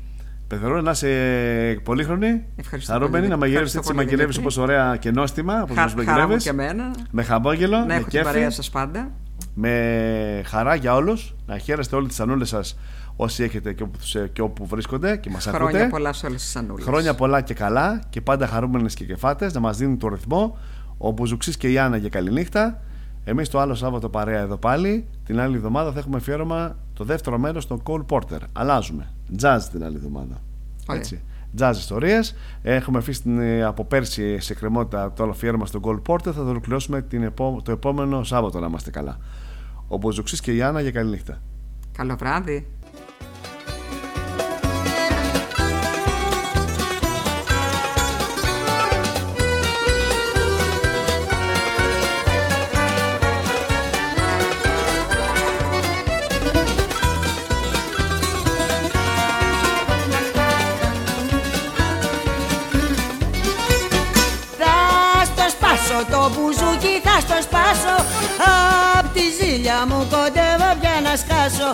Πεθερό, να είσαι πολύχρονη. Ευχαριστώ Χαρούμενη, πολύ. να μαγειρεύει Ευχαριστώ έτσι, πολύ, μαγειρεύεις Δημήτρη. όπως ωραία και νόστιμα. Όπως Χα- μας χαρά μου μαγειρεύει. και εμένα. Με χαμόγελο, Να με έχω την κέφι. παρέα σας πάντα. Με χαρά για όλους. Να χαίρεστε όλε τις ανούλες σας όσοι έχετε και όπου, τους- και όπου βρίσκονται και μας ακούτε. Χρόνια πολλά σε όλες τις ανούλες. Χρόνια πολλά και καλά και πάντα χαρούμενες και κεφάτες να μας δίνουν το ρυθμό. Ο Μπουζουξής και η Άννα για καληνύχτα. Εμείς το άλλο Σάββατο παρέα εδώ πάλι. Την άλλη εβδομάδα θα έχουμε αφιέρωμα το δεύτερο μέρος στον Cole Porter. Αλλάζουμε. Jazz την άλλη εβδομάδα. Ωραία. Έτσι. Jazz ιστορίες. Έχουμε αφήσει την, ε, από πέρσι σε κρεμότητα το όλο αφιέρωμα στον Cole Porter. Θα το ολοκληρώσουμε την επό- το επόμενο Σάββατο να είμαστε καλά. Ο Μπουζουξή και η Άννα για καληνύχτα. Καλό βράδυ. Σκάσω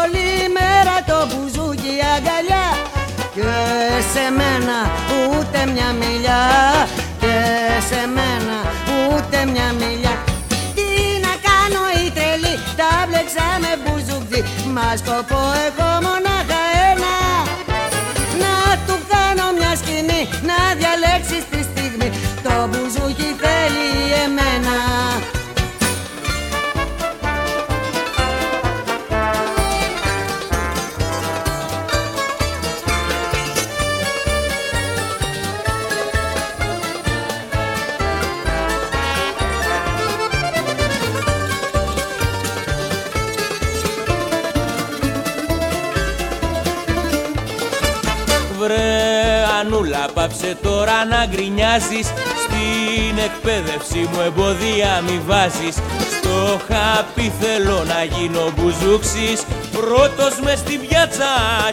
Όλη μέρα το μπουζούκι αγκαλιά. Και σε μένα ούτε μια μιλιά. Και σε μένα ούτε μια μιλιά. Τι να κάνω η τρελή, τα μπλέξα με μπουζούκι. Μα σκοπό έχω μονάχα πάψε τώρα να γκρινιάζεις. Στην εκπαίδευση μου εμποδία μη βάζεις. Στο χαπί θέλω να γίνω μπουζούξης. Πρώτος μες στην πιάτσα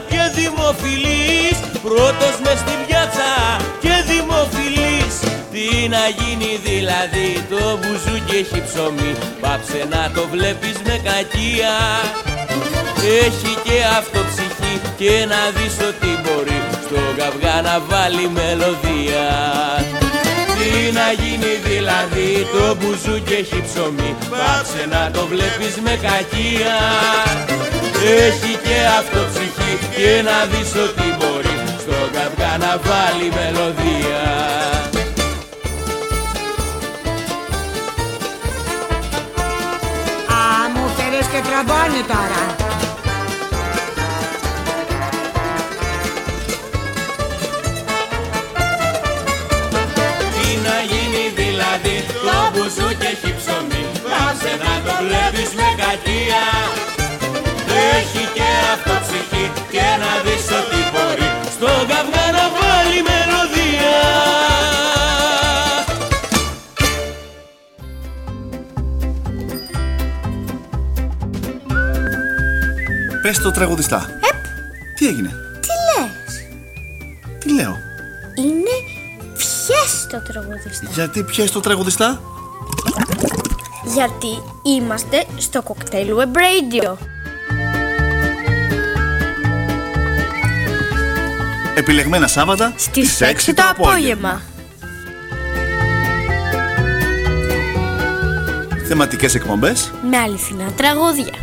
και δημοφιλής. Πρώτος μες στην πιάτσα και δημοφιλής. Τι να γίνει δηλαδή το μπουζούκι έχει ψωμί. Πάψε να το βλέπεις με κακία. Έχει και αυτό ψυχή και να δεις ότι μπορεί στο καυγά να βάλει μελωδία. Τι να γίνει δηλαδή το μπουζούκι έχει ψωμί. Πάψε να το βλέπεις με κακία. Έχει και αυτό ψυχή και να δεις ότι μπορεί στο καυγά να βάλει μελωδία. Α, μου φέρες και τραμπώνει τώρα έχει ψωμί Πάψε να το βλέπεις με κακία Έχει και αυτό ψυχή και να δεις ότι μπορεί Στον καυγά να βάλει μελωδία Πες το τραγουδιστά. Τι έγινε, Τι λες; Τι λέω; Είναι πιες το τραγουδιστά Γιατί πιες το τραγουδιστά; Γιατί είμαστε στο κοκτέιλ Web Radio. Επιλεγμένα Σάββατα Στις 6 το απόγευμα. Θεματικές εκπομπές. Με αληθινά τραγούδια.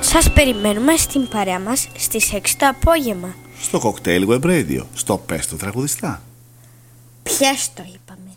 Σας περιμένουμε στην παρέα μας στις 6 το απόγευμα. Στο Cocktail Web Radio. Στο Πες το τραγουδιστά. Πιες το είπαμε